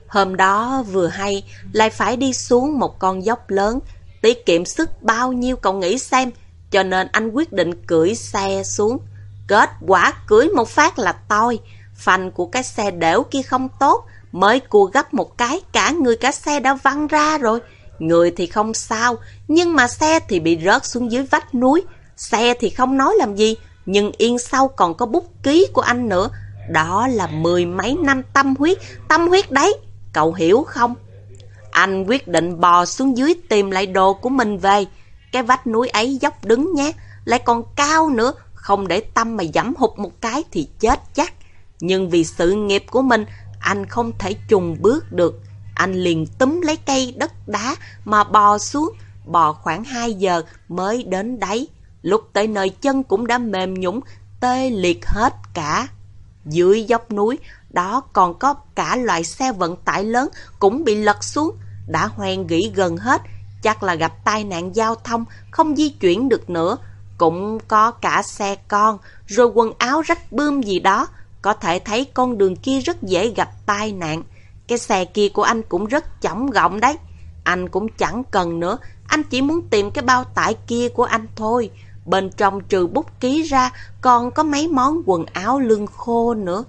Hôm đó vừa hay lại phải đi xuống một con dốc lớn, tiết kiệm sức bao nhiêu cậu nghĩ xem, cho nên anh quyết định cưỡi xe xuống. Kết quả cưỡi một phát là toi, phanh của cái xe đẻo kia không tốt, mới cua gấp một cái, cả người cả xe đã văng ra rồi. Người thì không sao, nhưng mà xe thì bị rớt xuống dưới vách núi. Xe thì không nói làm gì, nhưng yên sau còn có bút ký của anh nữa. Đó là mười mấy năm tâm huyết, tâm huyết đấy, cậu hiểu không? Anh quyết định bò xuống dưới tìm lại đồ của mình về. Cái vách núi ấy dốc đứng nhé, lại còn cao nữa, không để tâm mà dẫm hụt một cái thì chết chắc. Nhưng vì sự nghiệp của mình, anh không thể trùng bước được. Anh liền túm lấy cây đất đá mà bò xuống, bò khoảng 2 giờ mới đến đáy. Lúc tới nơi chân cũng đã mềm nhũng, tê liệt hết cả. Dưới dốc núi, đó còn có cả loại xe vận tải lớn cũng bị lật xuống, đã hoen gỉ gần hết, chắc là gặp tai nạn giao thông, không di chuyển được nữa. Cũng có cả xe con, rồi quần áo rách bươm gì đó, có thể thấy con đường kia rất dễ gặp tai nạn. Cái xe kia của anh cũng rất chỏng gọng đấy. Anh cũng chẳng cần nữa, anh chỉ muốn tìm cái bao tải kia của anh thôi. Bên trong trừ bút ký ra còn có mấy món quần áo lưng khô nữa.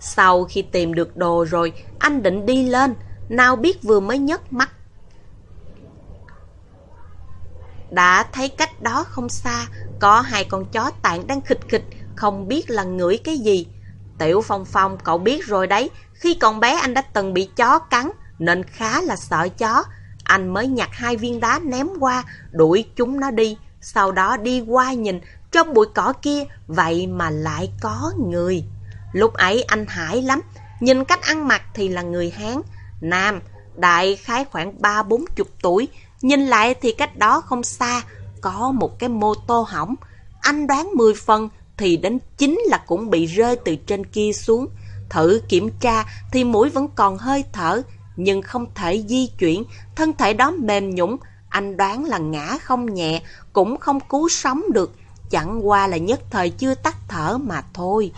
Sau khi tìm được đồ rồi, anh định đi lên. Nào biết vừa mới nhấc mắt. Đã thấy cách đó không xa, có hai con chó tạng đang khịch khịch, không biết là ngửi cái gì. Tiểu Phong Phong, cậu biết rồi đấy, khi còn bé anh đã từng bị chó cắn, nên khá là sợ chó. Anh mới nhặt hai viên đá ném qua, đuổi chúng nó đi. Sau đó đi qua nhìn, trong bụi cỏ kia, vậy mà lại có người. Lúc ấy anh hải lắm, nhìn cách ăn mặc thì là người Hán. Nam, đại khái khoảng ba bốn chục tuổi, nhìn lại thì cách đó không xa, có một cái mô tô hỏng. Anh đoán 10 phần thì đến 9 là cũng bị rơi từ trên kia xuống. Thử kiểm tra thì mũi vẫn còn hơi thở, nhưng không thể di chuyển, thân thể đó mềm nhũng, anh đoán là ngã không nhẹ, cũng không cứu sống được, chẳng qua là nhất thời chưa tắt thở mà thôi.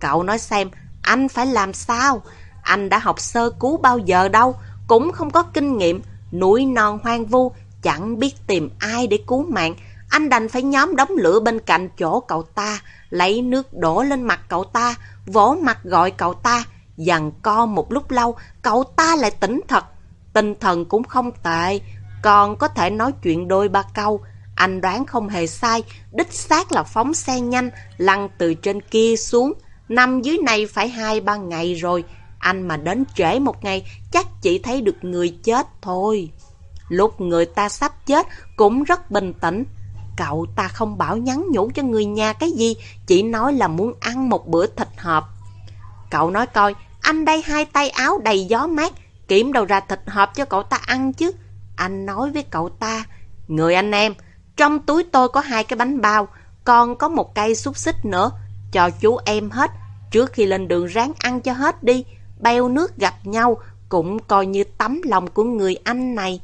Cậu nói xem, anh phải làm sao? Anh đã học sơ cứu bao giờ đâu, cũng không có kinh nghiệm, núi non hoang vu, chẳng biết tìm ai để cứu mạng. Anh đành phải nhóm đống lửa bên cạnh chỗ cậu ta, lấy nước đổ lên mặt cậu ta, vỗ mặt gọi cậu ta. Dằn co một lúc lâu, cậu ta lại tỉnh thật. Tinh thần cũng không tệ, còn có thể nói chuyện đôi ba câu. Anh đoán không hề sai, đích xác là phóng xe nhanh, lăn từ trên kia xuống. Nằm dưới này phải hai ba ngày rồi. Anh mà đến trễ một ngày, chắc chỉ thấy được người chết thôi. Lúc người ta sắp chết cũng rất bình tĩnh. Cậu ta không bảo nhắn nhủ cho người nhà cái gì, chỉ nói là muốn ăn một bữa thịt hộp. Cậu nói coi, anh đây hai tay áo đầy gió mát, kiểm đầu ra thịt hộp cho cậu ta ăn chứ. Anh nói với cậu ta, người anh em, trong túi tôi có hai cái bánh bao, còn có một cây xúc xích nữa, cho chú em hết, trước khi lên đường ráng ăn cho hết đi, beo nước gặp nhau, cũng coi như tấm lòng của người anh này.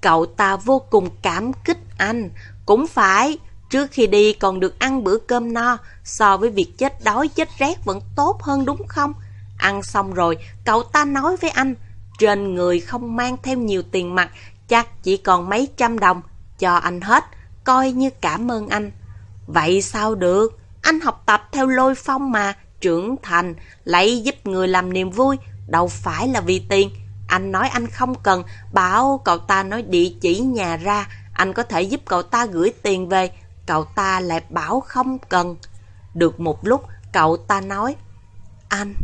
Cậu ta vô cùng cảm kích anh, cũng phải, trước khi đi còn được ăn bữa cơm no, so với việc chết đói chết rét vẫn tốt hơn đúng không? Ăn xong rồi, cậu ta nói với anh, trên người không mang theo nhiều tiền mặt, chắc chỉ còn mấy trăm đồng, cho anh hết, coi như cảm ơn anh. Vậy sao được? Anh học tập theo lôi phong mà, trưởng thành, lấy giúp người làm niềm vui, đâu phải là vì tiền. Anh nói anh không cần, bảo cậu ta nói địa chỉ nhà ra, anh có thể giúp cậu ta gửi tiền về, cậu ta lại bảo không cần. Được một lúc, cậu ta nói, anh,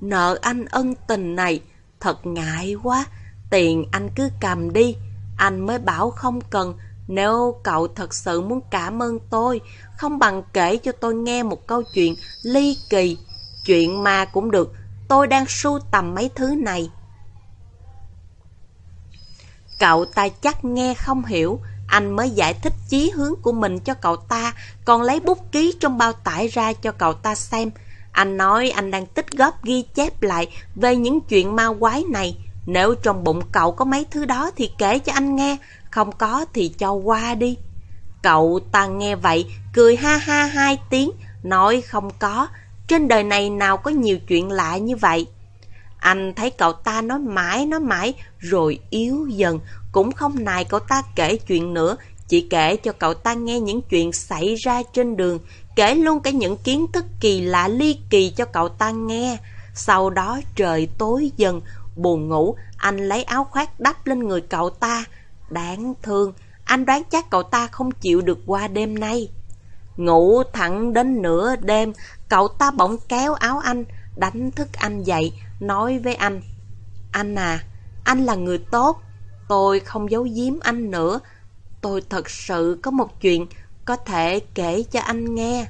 nợ anh ân tình này, thật ngại quá, tiền anh cứ cầm đi. Anh mới bảo không cần, nếu cậu thật sự muốn cảm ơn tôi, không bằng kể cho tôi nghe một câu chuyện ly kỳ. Chuyện ma cũng được, tôi đang sưu tầm mấy thứ này. Cậu ta chắc nghe không hiểu, anh mới giải thích chí hướng của mình cho cậu ta, còn lấy bút ký trong bao tải ra cho cậu ta xem. Anh nói anh đang tích góp ghi chép lại về những chuyện ma quái này. Nếu trong bụng cậu có mấy thứ đó thì kể cho anh nghe, không có thì cho qua đi. Cậu ta nghe vậy, cười ha ha hai tiếng, nói không có. Trên đời này nào có nhiều chuyện lạ như vậy. Anh thấy cậu ta nói mãi nói mãi rồi yếu dần, cũng không nài cậu ta kể chuyện nữa, chỉ kể cho cậu ta nghe những chuyện xảy ra trên đường, kể luôn cả những kiến thức kỳ lạ ly kỳ cho cậu ta nghe. Sau đó trời tối dần, buồn ngủ, anh lấy áo khoác đắp lên người cậu ta. Đáng thương, anh đoán chắc cậu ta không chịu được qua đêm nay. Ngủ thẳng đến nửa đêm, cậu ta bỗng kéo áo anh, đánh thức anh dậy, nói với anh. Anh à, anh là người tốt, tôi không giấu giếm anh nữa. Tôi thật sự có một chuyện có thể kể cho anh nghe.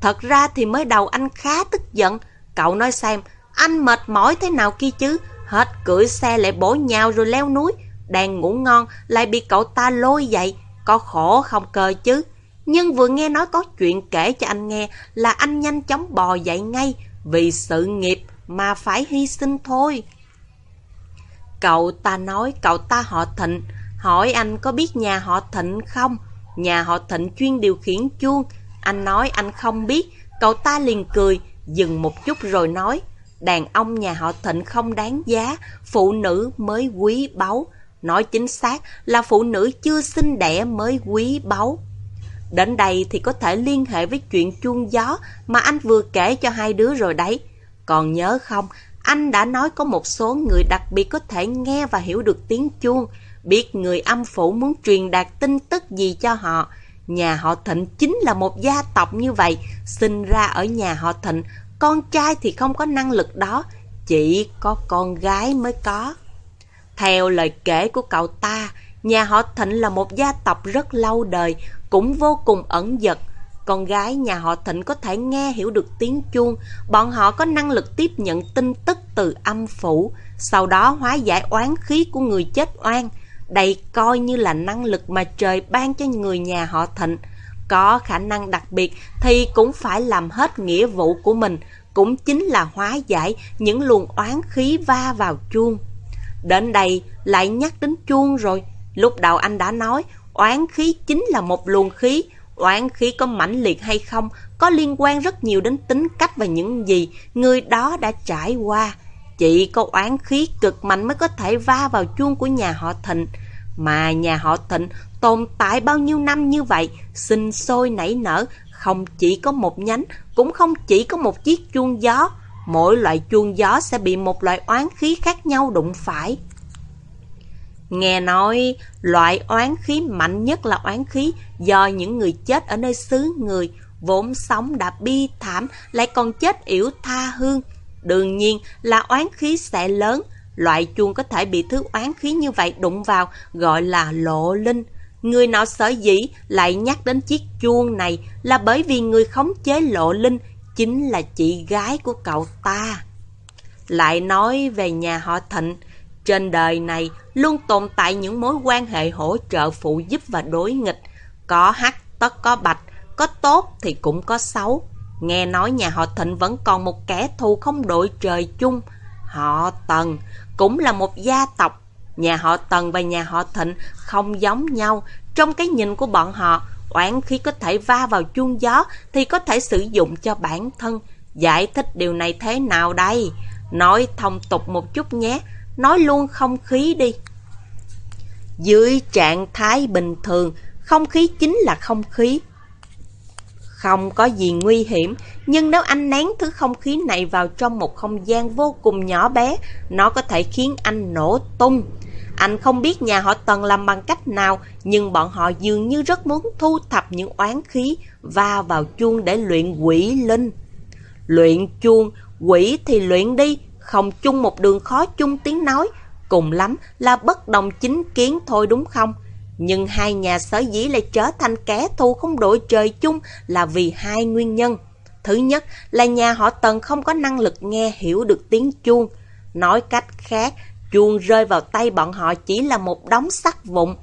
Thật ra thì mới đầu anh khá tức giận. Cậu nói xem, anh mệt mỏi thế nào kia chứ? Hết cưỡi xe lại bổ nhào rồi leo núi. Đang ngủ ngon lại bị cậu ta lôi dậy. Có khổ không cơ chứ? Nhưng vừa nghe nói có chuyện kể cho anh nghe là anh nhanh chóng bò dậy ngay vì sự nghiệp mà phải hy sinh thôi. Cậu ta nói cậu ta họ Thịnh, hỏi anh có biết nhà họ Thịnh không? Nhà họ Thịnh chuyên điều khiển chuông. Anh nói anh không biết, cậu ta liền cười, dừng một chút rồi nói, đàn ông nhà họ Thịnh không đáng giá, phụ nữ mới quý báu. Nói chính xác là phụ nữ chưa sinh đẻ mới quý báu. Đến đây thì có thể liên hệ với chuyện chuông gió mà anh vừa kể cho hai đứa rồi đấy. Còn nhớ không, anh đã nói có một số người đặc biệt có thể nghe và hiểu được tiếng chuông, biết người âm phủ muốn truyền đạt tin tức gì cho họ. Nhà họ Thịnh chính là một gia tộc như vậy, sinh ra ở nhà họ Thịnh, con trai thì không có năng lực đó, chỉ có con gái mới có. Theo lời kể của cậu ta, nhà họ Thịnh là một gia tộc rất lâu đời, cũng vô cùng ẩn dật con gái nhà họ Thịnh có thể nghe hiểu được tiếng chuông, bọn họ có năng lực tiếp nhận tin tức từ âm phủ, sau đó hóa giải oán khí của người chết oan. Đây coi như là năng lực mà trời ban cho người nhà họ Thịnh. Có khả năng đặc biệt thì cũng phải làm hết nghĩa vụ của mình, cũng chính là hóa giải những luồng oán khí va vào chuông. Đến đây lại nhắc đến chuông rồi. Lúc đầu anh đã nói oán khí chính là một luồng khí. Oán khí có mãnh liệt hay không có liên quan rất nhiều đến tính cách và những gì người đó đã trải qua. Chỉ có oán khí cực mạnh mới có thể va vào chuông của nhà họ Thịnh. Mà nhà họ Thịnh tồn tại bao nhiêu năm như vậy, sinh sôi nảy nở, không chỉ có một nhánh, cũng không chỉ có một chiếc chuông gió. Mỗi loại chuông gió sẽ bị một loại oán khí khác nhau đụng phải. Nghe nói, loại oán khí mạnh nhất là oán khí do những người chết ở nơi xứ người, vốn sống đã bi thảm, lại còn chết yểu tha hương. Đương nhiên là oán khí sẽ lớn, loại chuông có thể bị thứ oán khí như vậy đụng vào gọi là lộ linh. Người nọ sở dĩ lại nhắc đến chiếc chuông này là bởi vì người khống chế lộ linh chính là chị gái của cậu ta. Lại nói về nhà họ Thịnh, trên đời này luôn tồn tại những mối quan hệ hỗ trợ phụ giúp và đối nghịch. Có hắc tất có bạch, có tốt thì cũng có xấu. Nghe nói nhà họ Thịnh vẫn còn một kẻ thù không đội trời chung. Họ Tần cũng là một gia tộc. Nhà họ Tần và nhà họ Thịnh không giống nhau. Trong cái nhìn của bọn họ, oán khí có thể va vào chuông gió thì có thể sử dụng cho bản thân. Giải thích điều này thế nào đây? Nói thông tục một chút nhé, nói luôn không khí đi. Dưới trạng thái bình thường, không khí chính là không khí. Không có gì nguy hiểm, nhưng nếu anh nén thứ không khí này vào trong một không gian vô cùng nhỏ bé, nó có thể khiến anh nổ tung. Anh không biết nhà họ Tần làm bằng cách nào, nhưng bọn họ dường như rất muốn thu thập những oán khí và vào chuông để luyện quỷ linh. Luyện chuông, quỷ thì luyện đi, không chung một đường khó chung tiếng nói, cùng lắm là bất đồng chính kiến thôi đúng không? Nhưng hai nhà sở dĩ lại trở thành kẻ thù không đội trời chung là vì hai nguyên nhân. Thứ nhất là nhà họ Tần không có năng lực nghe hiểu được tiếng chuông. Nói cách khác, chuông rơi vào tay bọn họ chỉ là một đống sắt vụn.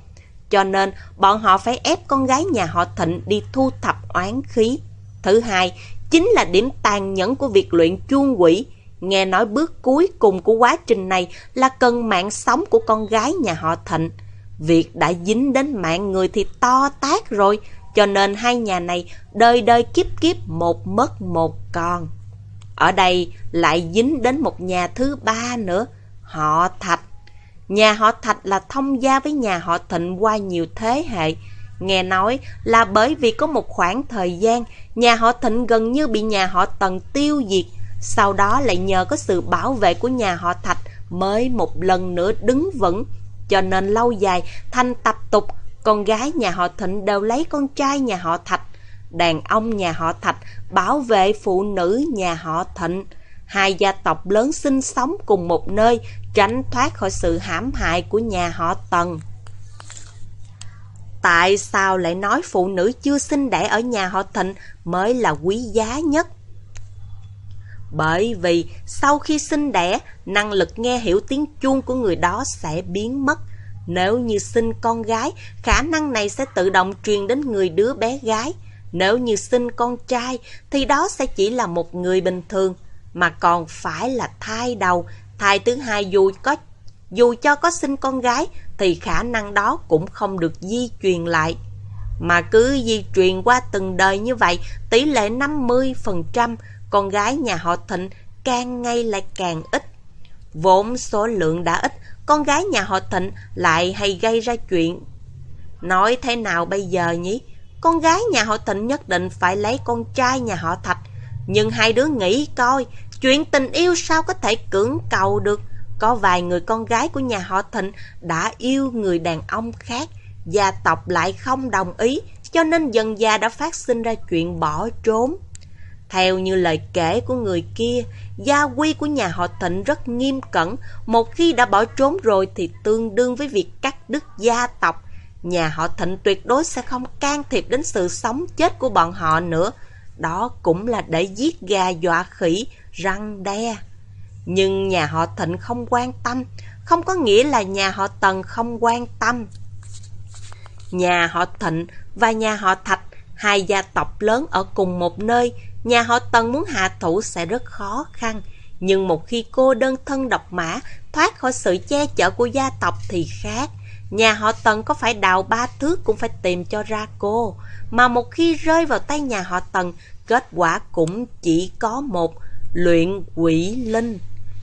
Cho nên bọn họ phải ép con gái nhà họ Thịnh đi thu thập oán khí. Thứ hai, chính là điểm tàn nhẫn của việc luyện chuông quỷ. Nghe nói bước cuối cùng của quá trình này là cần mạng sống của con gái nhà họ Thịnh. Việc đã dính đến mạng người thì to tát rồi, cho nên hai nhà này đời đời kiếp kiếp một mất một con. Ở đây lại dính đến một nhà thứ ba nữa, họ Thạch. Nhà họ Thạch là thông gia với nhà họ Thịnh qua nhiều thế hệ. Nghe nói là bởi vì có một khoảng thời gian nhà họ Thịnh gần như bị nhà họ Tần tiêu diệt sau đó lại nhờ có sự bảo vệ của nhà họ Thạch mới một lần nữa đứng vững. Cho nên lâu dài, thanh tập tục, con gái nhà họ Thịnh đều lấy con trai nhà họ Thạch. Đàn ông nhà họ Thạch bảo vệ phụ nữ nhà họ Thịnh. Hai gia tộc lớn sinh sống cùng một nơi, tránh thoát khỏi sự hãm hại của nhà họ Tần. Tại sao lại nói phụ nữ chưa sinh đẻ ở nhà họ Thịnh mới là quý giá nhất? Bởi vì sau khi sinh đẻ, năng lực nghe hiểu tiếng chuông của người đó sẽ biến mất. Nếu như sinh con gái, khả năng này sẽ tự động truyền đến người đứa bé gái. Nếu như sinh con trai, thì đó sẽ chỉ là một người bình thường, mà còn phải là thai đầu. Thai thứ hai dù có dù cho có sinh con gái, thì khả năng đó cũng không được di truyền lại. Mà cứ di truyền qua từng đời như vậy, tỷ lệ 50%, con gái nhà họ Thịnh càng ngày lại càng ít. Vốn số lượng đã ít, con gái nhà họ Thịnh lại hay gây ra chuyện. Nói thế nào bây giờ nhỉ? Con gái nhà họ Thịnh nhất định phải lấy con trai nhà họ Thạch. Nhưng hai đứa nghĩ coi, chuyện tình yêu sao có thể cưỡng cầu được. Có vài người con gái của nhà họ Thịnh đã yêu người đàn ông khác, gia tộc lại không đồng ý, cho nên dần già đã phát sinh ra chuyện bỏ trốn. Theo như lời kể của người kia, gia quy của nhà họ Thịnh rất nghiêm cẩn, một khi đã bỏ trốn rồi thì tương đương với việc cắt đứt gia tộc. Nhà họ Thịnh tuyệt đối sẽ không can thiệp đến sự sống chết của bọn họ nữa. Đó cũng là để giết gà dọa khỉ, răng đe. Nhưng nhà họ Thịnh không quan tâm, không có nghĩa là nhà họ Tần không quan tâm. Nhà họ Thịnh và nhà họ Thạch, hai gia tộc lớn ở cùng một nơi, nhà họ Tần muốn hạ thủ sẽ rất khó khăn. Nhưng một khi cô đơn thân độc mã, thoát khỏi sự che chở của gia tộc thì khác. Nhà họ Tần có phải đào ba thước cũng phải tìm cho ra cô. Mà một khi rơi vào tay nhà họ Tần, kết quả cũng chỉ có một luyện quỷ linh.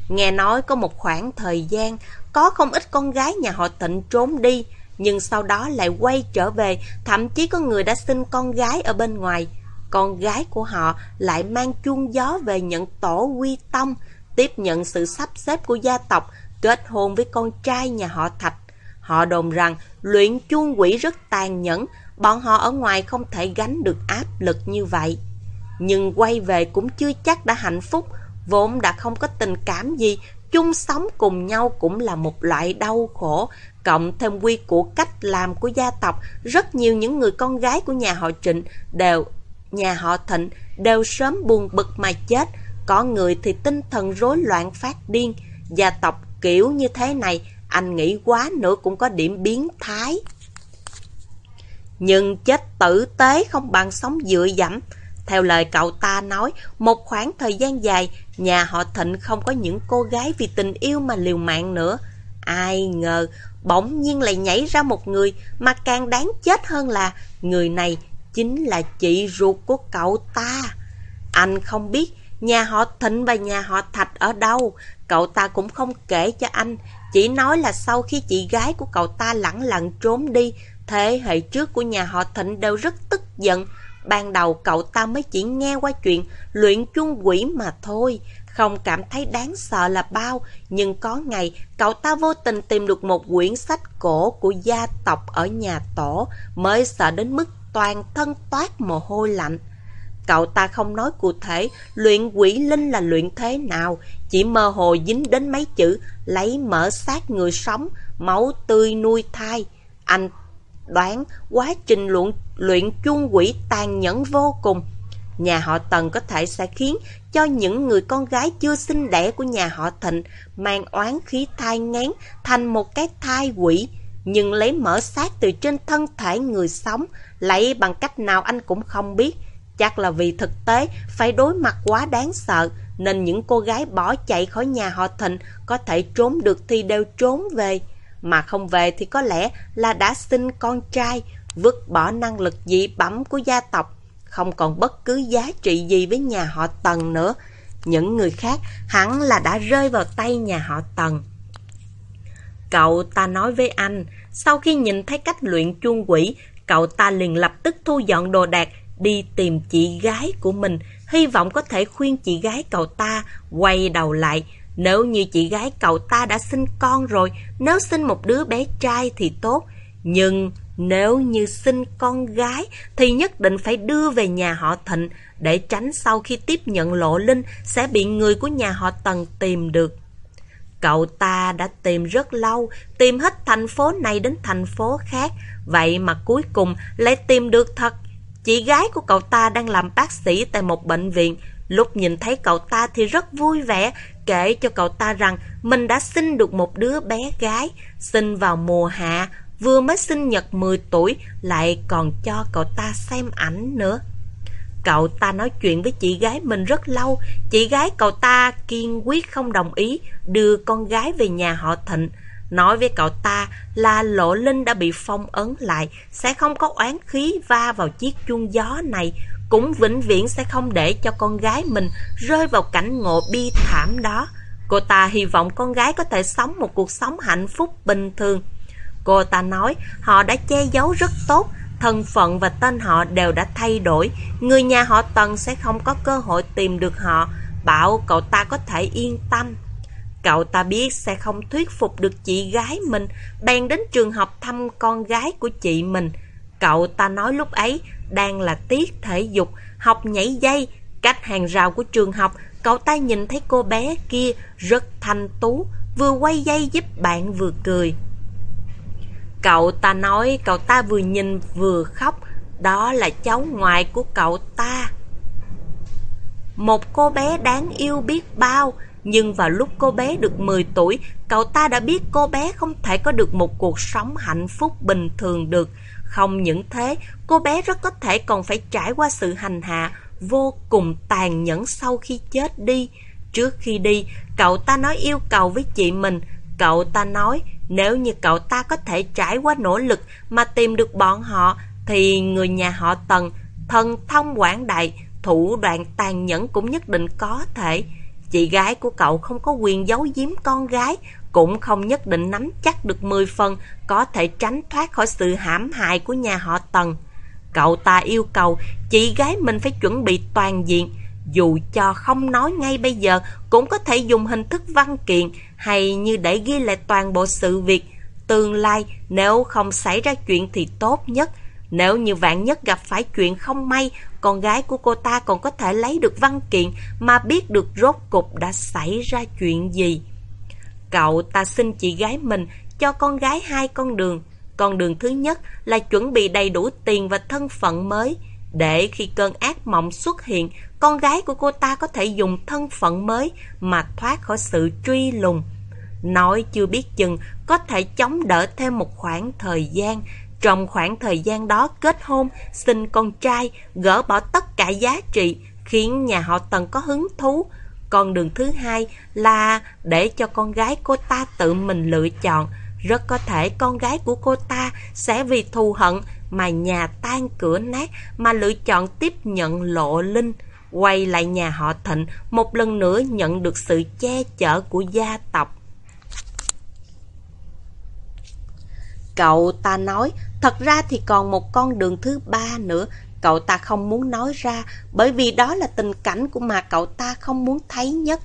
Nghe nói có một khoảng thời gian, có không ít con gái nhà họ Tịnh trốn đi, nhưng sau đó lại quay trở về, thậm chí có người đã sinh con gái ở bên ngoài. Con gái của họ lại mang chuông gió về nhận tổ quy tông, tiếp nhận sự sắp xếp của gia tộc, kết hôn với con trai nhà họ Thạch. Họ đồn rằng luyện chuông quỷ rất tàn nhẫn, bọn họ ở ngoài không thể gánh được áp lực như vậy. Nhưng quay về cũng chưa chắc đã hạnh phúc, vốn đã không có tình cảm gì, chung sống cùng nhau cũng là một loại đau khổ, cộng thêm quy của cách làm của gia tộc, rất nhiều những người con gái của nhà họ Trịnh đều, nhà họ Thịnh đều sớm buồn bực mà chết, có người thì tinh thần rối loạn phát điên, gia tộc kiểu như thế này, anh nghĩ quá nữa cũng có điểm biến thái. Nhưng chết tử tế không bằng sống dựa dẫm, theo lời cậu ta nói, một khoảng thời gian dài, nhà họ Thịnh không có những cô gái vì tình yêu mà liều mạng nữa. Ai ngờ, bỗng nhiên lại nhảy ra một người mà càng đáng chết hơn là người này chính là chị ruột của cậu ta. Anh không biết nhà họ Thịnh và nhà họ Thạch ở đâu, cậu ta cũng không kể cho anh, chỉ nói là sau khi chị gái của cậu ta lẳng lặng trốn đi, thế hệ trước của nhà họ Thịnh đều rất tức giận, Ban đầu cậu ta mới chỉ nghe qua chuyện luyện chung quỷ mà thôi, không cảm thấy đáng sợ là bao, nhưng có ngày cậu ta vô tình tìm được một quyển sách cổ của gia tộc ở nhà tổ, mới sợ đến mức toàn thân toát mồ hôi lạnh. Cậu ta không nói cụ thể luyện quỷ linh là luyện thế nào, chỉ mơ hồ dính đến mấy chữ lấy mở xác người sống, máu tươi nuôi thai. Anh đoán quá trình luyện, luyện chuông quỷ tàn nhẫn vô cùng. Nhà họ Tần có thể sẽ khiến cho những người con gái chưa sinh đẻ của nhà họ Thịnh mang oán khí thai ngán thành một cái thai quỷ, nhưng lấy mở xác từ trên thân thể người sống, lấy bằng cách nào anh cũng không biết. Chắc là vì thực tế phải đối mặt quá đáng sợ, nên những cô gái bỏ chạy khỏi nhà họ Thịnh có thể trốn được thì đều trốn về mà không về thì có lẽ là đã sinh con trai, vứt bỏ năng lực dị bẩm của gia tộc, không còn bất cứ giá trị gì với nhà họ Tần nữa. Những người khác hẳn là đã rơi vào tay nhà họ Tần. Cậu ta nói với anh, sau khi nhìn thấy cách luyện chuông quỷ, cậu ta liền lập tức thu dọn đồ đạc, đi tìm chị gái của mình, hy vọng có thể khuyên chị gái cậu ta quay đầu lại. Nếu như chị gái cậu ta đã sinh con rồi, nếu sinh một đứa bé trai thì tốt. Nhưng nếu như sinh con gái thì nhất định phải đưa về nhà họ Thịnh để tránh sau khi tiếp nhận lộ linh sẽ bị người của nhà họ Tần tìm được. Cậu ta đã tìm rất lâu, tìm hết thành phố này đến thành phố khác, vậy mà cuối cùng lại tìm được thật. Chị gái của cậu ta đang làm bác sĩ tại một bệnh viện, lúc nhìn thấy cậu ta thì rất vui vẻ, kể cho cậu ta rằng mình đã sinh được một đứa bé gái, sinh vào mùa hạ, vừa mới sinh nhật 10 tuổi, lại còn cho cậu ta xem ảnh nữa. Cậu ta nói chuyện với chị gái mình rất lâu, chị gái cậu ta kiên quyết không đồng ý đưa con gái về nhà họ Thịnh. Nói với cậu ta là Lộ Linh đã bị phong ấn lại, sẽ không có oán khí va vào chiếc chuông gió này, cũng vĩnh viễn sẽ không để cho con gái mình rơi vào cảnh ngộ bi thảm đó. Cô ta hy vọng con gái có thể sống một cuộc sống hạnh phúc bình thường. Cô ta nói họ đã che giấu rất tốt, thân phận và tên họ đều đã thay đổi, người nhà họ Tần sẽ không có cơ hội tìm được họ, bảo cậu ta có thể yên tâm. Cậu ta biết sẽ không thuyết phục được chị gái mình, bèn đến trường học thăm con gái của chị mình. Cậu ta nói lúc ấy đang là tiết thể dục, học nhảy dây, cách hàng rào của trường học, cậu ta nhìn thấy cô bé kia rất thanh tú, vừa quay dây giúp bạn vừa cười. Cậu ta nói cậu ta vừa nhìn vừa khóc, đó là cháu ngoại của cậu ta. Một cô bé đáng yêu biết bao, nhưng vào lúc cô bé được 10 tuổi, cậu ta đã biết cô bé không thể có được một cuộc sống hạnh phúc bình thường được. Không những thế, cô bé rất có thể còn phải trải qua sự hành hạ vô cùng tàn nhẫn sau khi chết đi. Trước khi đi, cậu ta nói yêu cầu với chị mình. Cậu ta nói nếu như cậu ta có thể trải qua nỗ lực mà tìm được bọn họ, thì người nhà họ Tần, thần thông quảng đại, thủ đoạn tàn nhẫn cũng nhất định có thể. Chị gái của cậu không có quyền giấu giếm con gái, cũng không nhất định nắm chắc được 10 phần có thể tránh thoát khỏi sự hãm hại của nhà họ Tần. Cậu ta yêu cầu chị gái mình phải chuẩn bị toàn diện, dù cho không nói ngay bây giờ cũng có thể dùng hình thức văn kiện hay như để ghi lại toàn bộ sự việc. Tương lai nếu không xảy ra chuyện thì tốt nhất. Nếu như vạn nhất gặp phải chuyện không may, con gái của cô ta còn có thể lấy được văn kiện mà biết được rốt cục đã xảy ra chuyện gì. Cậu ta xin chị gái mình cho con gái hai con đường. Con đường thứ nhất là chuẩn bị đầy đủ tiền và thân phận mới, để khi cơn ác mộng xuất hiện, con gái của cô ta có thể dùng thân phận mới mà thoát khỏi sự truy lùng. Nói chưa biết chừng có thể chống đỡ thêm một khoảng thời gian. Trong khoảng thời gian đó kết hôn, sinh con trai, gỡ bỏ tất cả giá trị, khiến nhà họ Tần có hứng thú. Con đường thứ hai là để cho con gái cô ta tự mình lựa chọn. Rất có thể con gái của cô ta sẽ vì thù hận mà nhà tan cửa nát mà lựa chọn tiếp nhận lộ linh. Quay lại nhà họ Thịnh một lần nữa nhận được sự che chở của gia tộc. Cậu ta nói, thật ra thì còn một con đường thứ ba nữa, cậu ta không muốn nói ra, bởi vì đó là tình cảnh của mà cậu ta không muốn thấy nhất.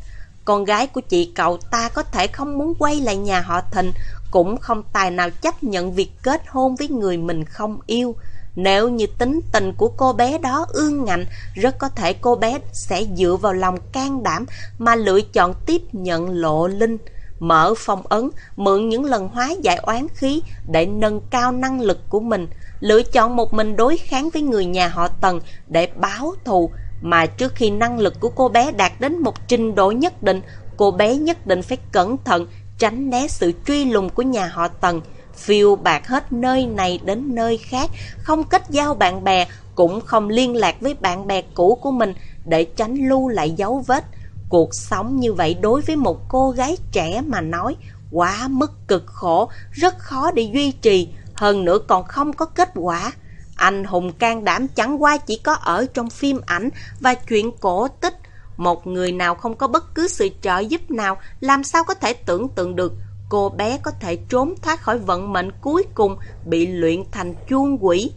Con gái của chị cậu ta có thể không muốn quay lại nhà họ Thịnh, cũng không tài nào chấp nhận việc kết hôn với người mình không yêu. Nếu như tính tình của cô bé đó ương ngạnh, rất có thể cô bé sẽ dựa vào lòng can đảm mà lựa chọn tiếp nhận lộ linh mở phong ấn, mượn những lần hóa giải oán khí để nâng cao năng lực của mình, lựa chọn một mình đối kháng với người nhà họ Tần để báo thù, mà trước khi năng lực của cô bé đạt đến một trình độ nhất định, cô bé nhất định phải cẩn thận, tránh né sự truy lùng của nhà họ Tần, phiêu bạc hết nơi này đến nơi khác, không kết giao bạn bè, cũng không liên lạc với bạn bè cũ của mình để tránh lưu lại dấu vết. Cuộc sống như vậy đối với một cô gái trẻ mà nói quá mức cực khổ, rất khó để duy trì, hơn nữa còn không có kết quả. Anh hùng can đảm chẳng qua chỉ có ở trong phim ảnh và chuyện cổ tích. Một người nào không có bất cứ sự trợ giúp nào làm sao có thể tưởng tượng được cô bé có thể trốn thoát khỏi vận mệnh cuối cùng bị luyện thành chuông quỷ.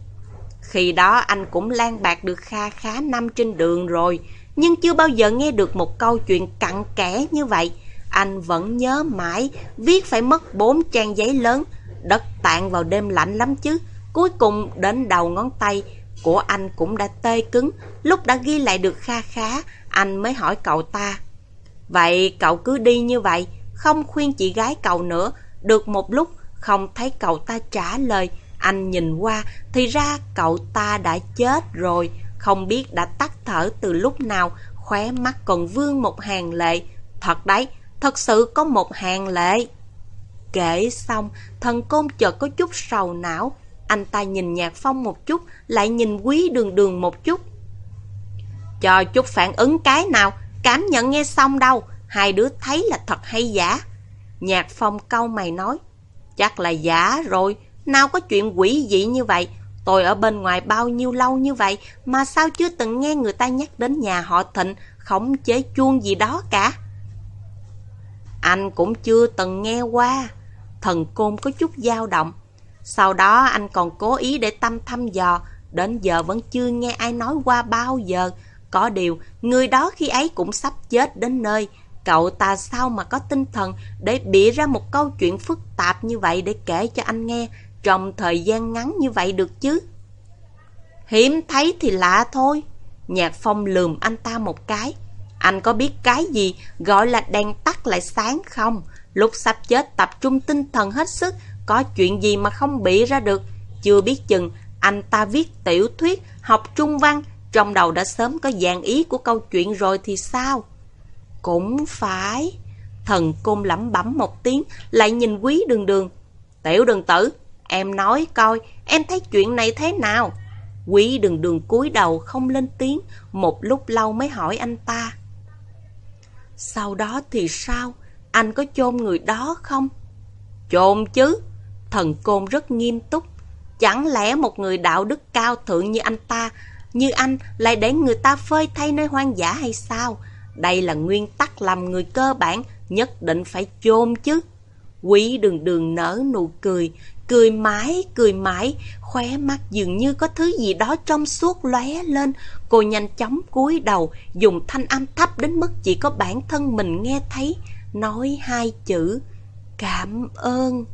Khi đó anh cũng lan bạc được kha khá năm trên đường rồi, nhưng chưa bao giờ nghe được một câu chuyện cặn kẽ như vậy. Anh vẫn nhớ mãi, viết phải mất bốn trang giấy lớn, đất tạng vào đêm lạnh lắm chứ. Cuối cùng đến đầu ngón tay của anh cũng đã tê cứng, lúc đã ghi lại được kha khá, anh mới hỏi cậu ta. Vậy cậu cứ đi như vậy, không khuyên chị gái cậu nữa. Được một lúc, không thấy cậu ta trả lời, anh nhìn qua, thì ra cậu ta đã chết rồi, không biết đã tắt thở từ lúc nào, khóe mắt còn vương một hàng lệ. Thật đấy, thật sự có một hàng lệ. Kể xong, thần côn chợt có chút sầu não. Anh ta nhìn nhạc phong một chút, lại nhìn quý đường đường một chút. Cho chút phản ứng cái nào, cảm nhận nghe xong đâu, hai đứa thấy là thật hay giả. Nhạc phong câu mày nói, chắc là giả rồi, nào có chuyện quỷ dị như vậy. Tôi ở bên ngoài bao nhiêu lâu như vậy mà sao chưa từng nghe người ta nhắc đến nhà họ Thịnh khống chế chuông gì đó cả. Anh cũng chưa từng nghe qua. Thần côn có chút dao động. Sau đó anh còn cố ý để tâm thăm dò, đến giờ vẫn chưa nghe ai nói qua bao giờ. Có điều, người đó khi ấy cũng sắp chết đến nơi. Cậu ta sao mà có tinh thần để bịa ra một câu chuyện phức tạp như vậy để kể cho anh nghe trong thời gian ngắn như vậy được chứ? Hiếm thấy thì lạ thôi. Nhạc phong lườm anh ta một cái. Anh có biết cái gì gọi là đèn tắt lại sáng không? Lúc sắp chết tập trung tinh thần hết sức, có chuyện gì mà không bị ra được. Chưa biết chừng, anh ta viết tiểu thuyết, học trung văn, trong đầu đã sớm có dạng ý của câu chuyện rồi thì sao? Cũng phải. Thần côn lẩm bẩm một tiếng, lại nhìn quý đường đường. Tiểu đường tử, em nói coi, em thấy chuyện này thế nào? Quý đường đường cúi đầu không lên tiếng, một lúc lâu mới hỏi anh ta. Sau đó thì sao? Anh có chôn người đó không? Chôn chứ. Thần côn rất nghiêm túc. Chẳng lẽ một người đạo đức cao thượng như anh ta, như anh lại để người ta phơi thay nơi hoang dã hay sao? Đây là nguyên tắc làm người cơ bản, nhất định phải chôn chứ. Quý đường đường nở nụ cười, cười mãi, cười mãi, khóe mắt dường như có thứ gì đó trong suốt lóe lên. Cô nhanh chóng cúi đầu, dùng thanh âm thấp đến mức chỉ có bản thân mình nghe thấy, nói hai chữ, cảm ơn.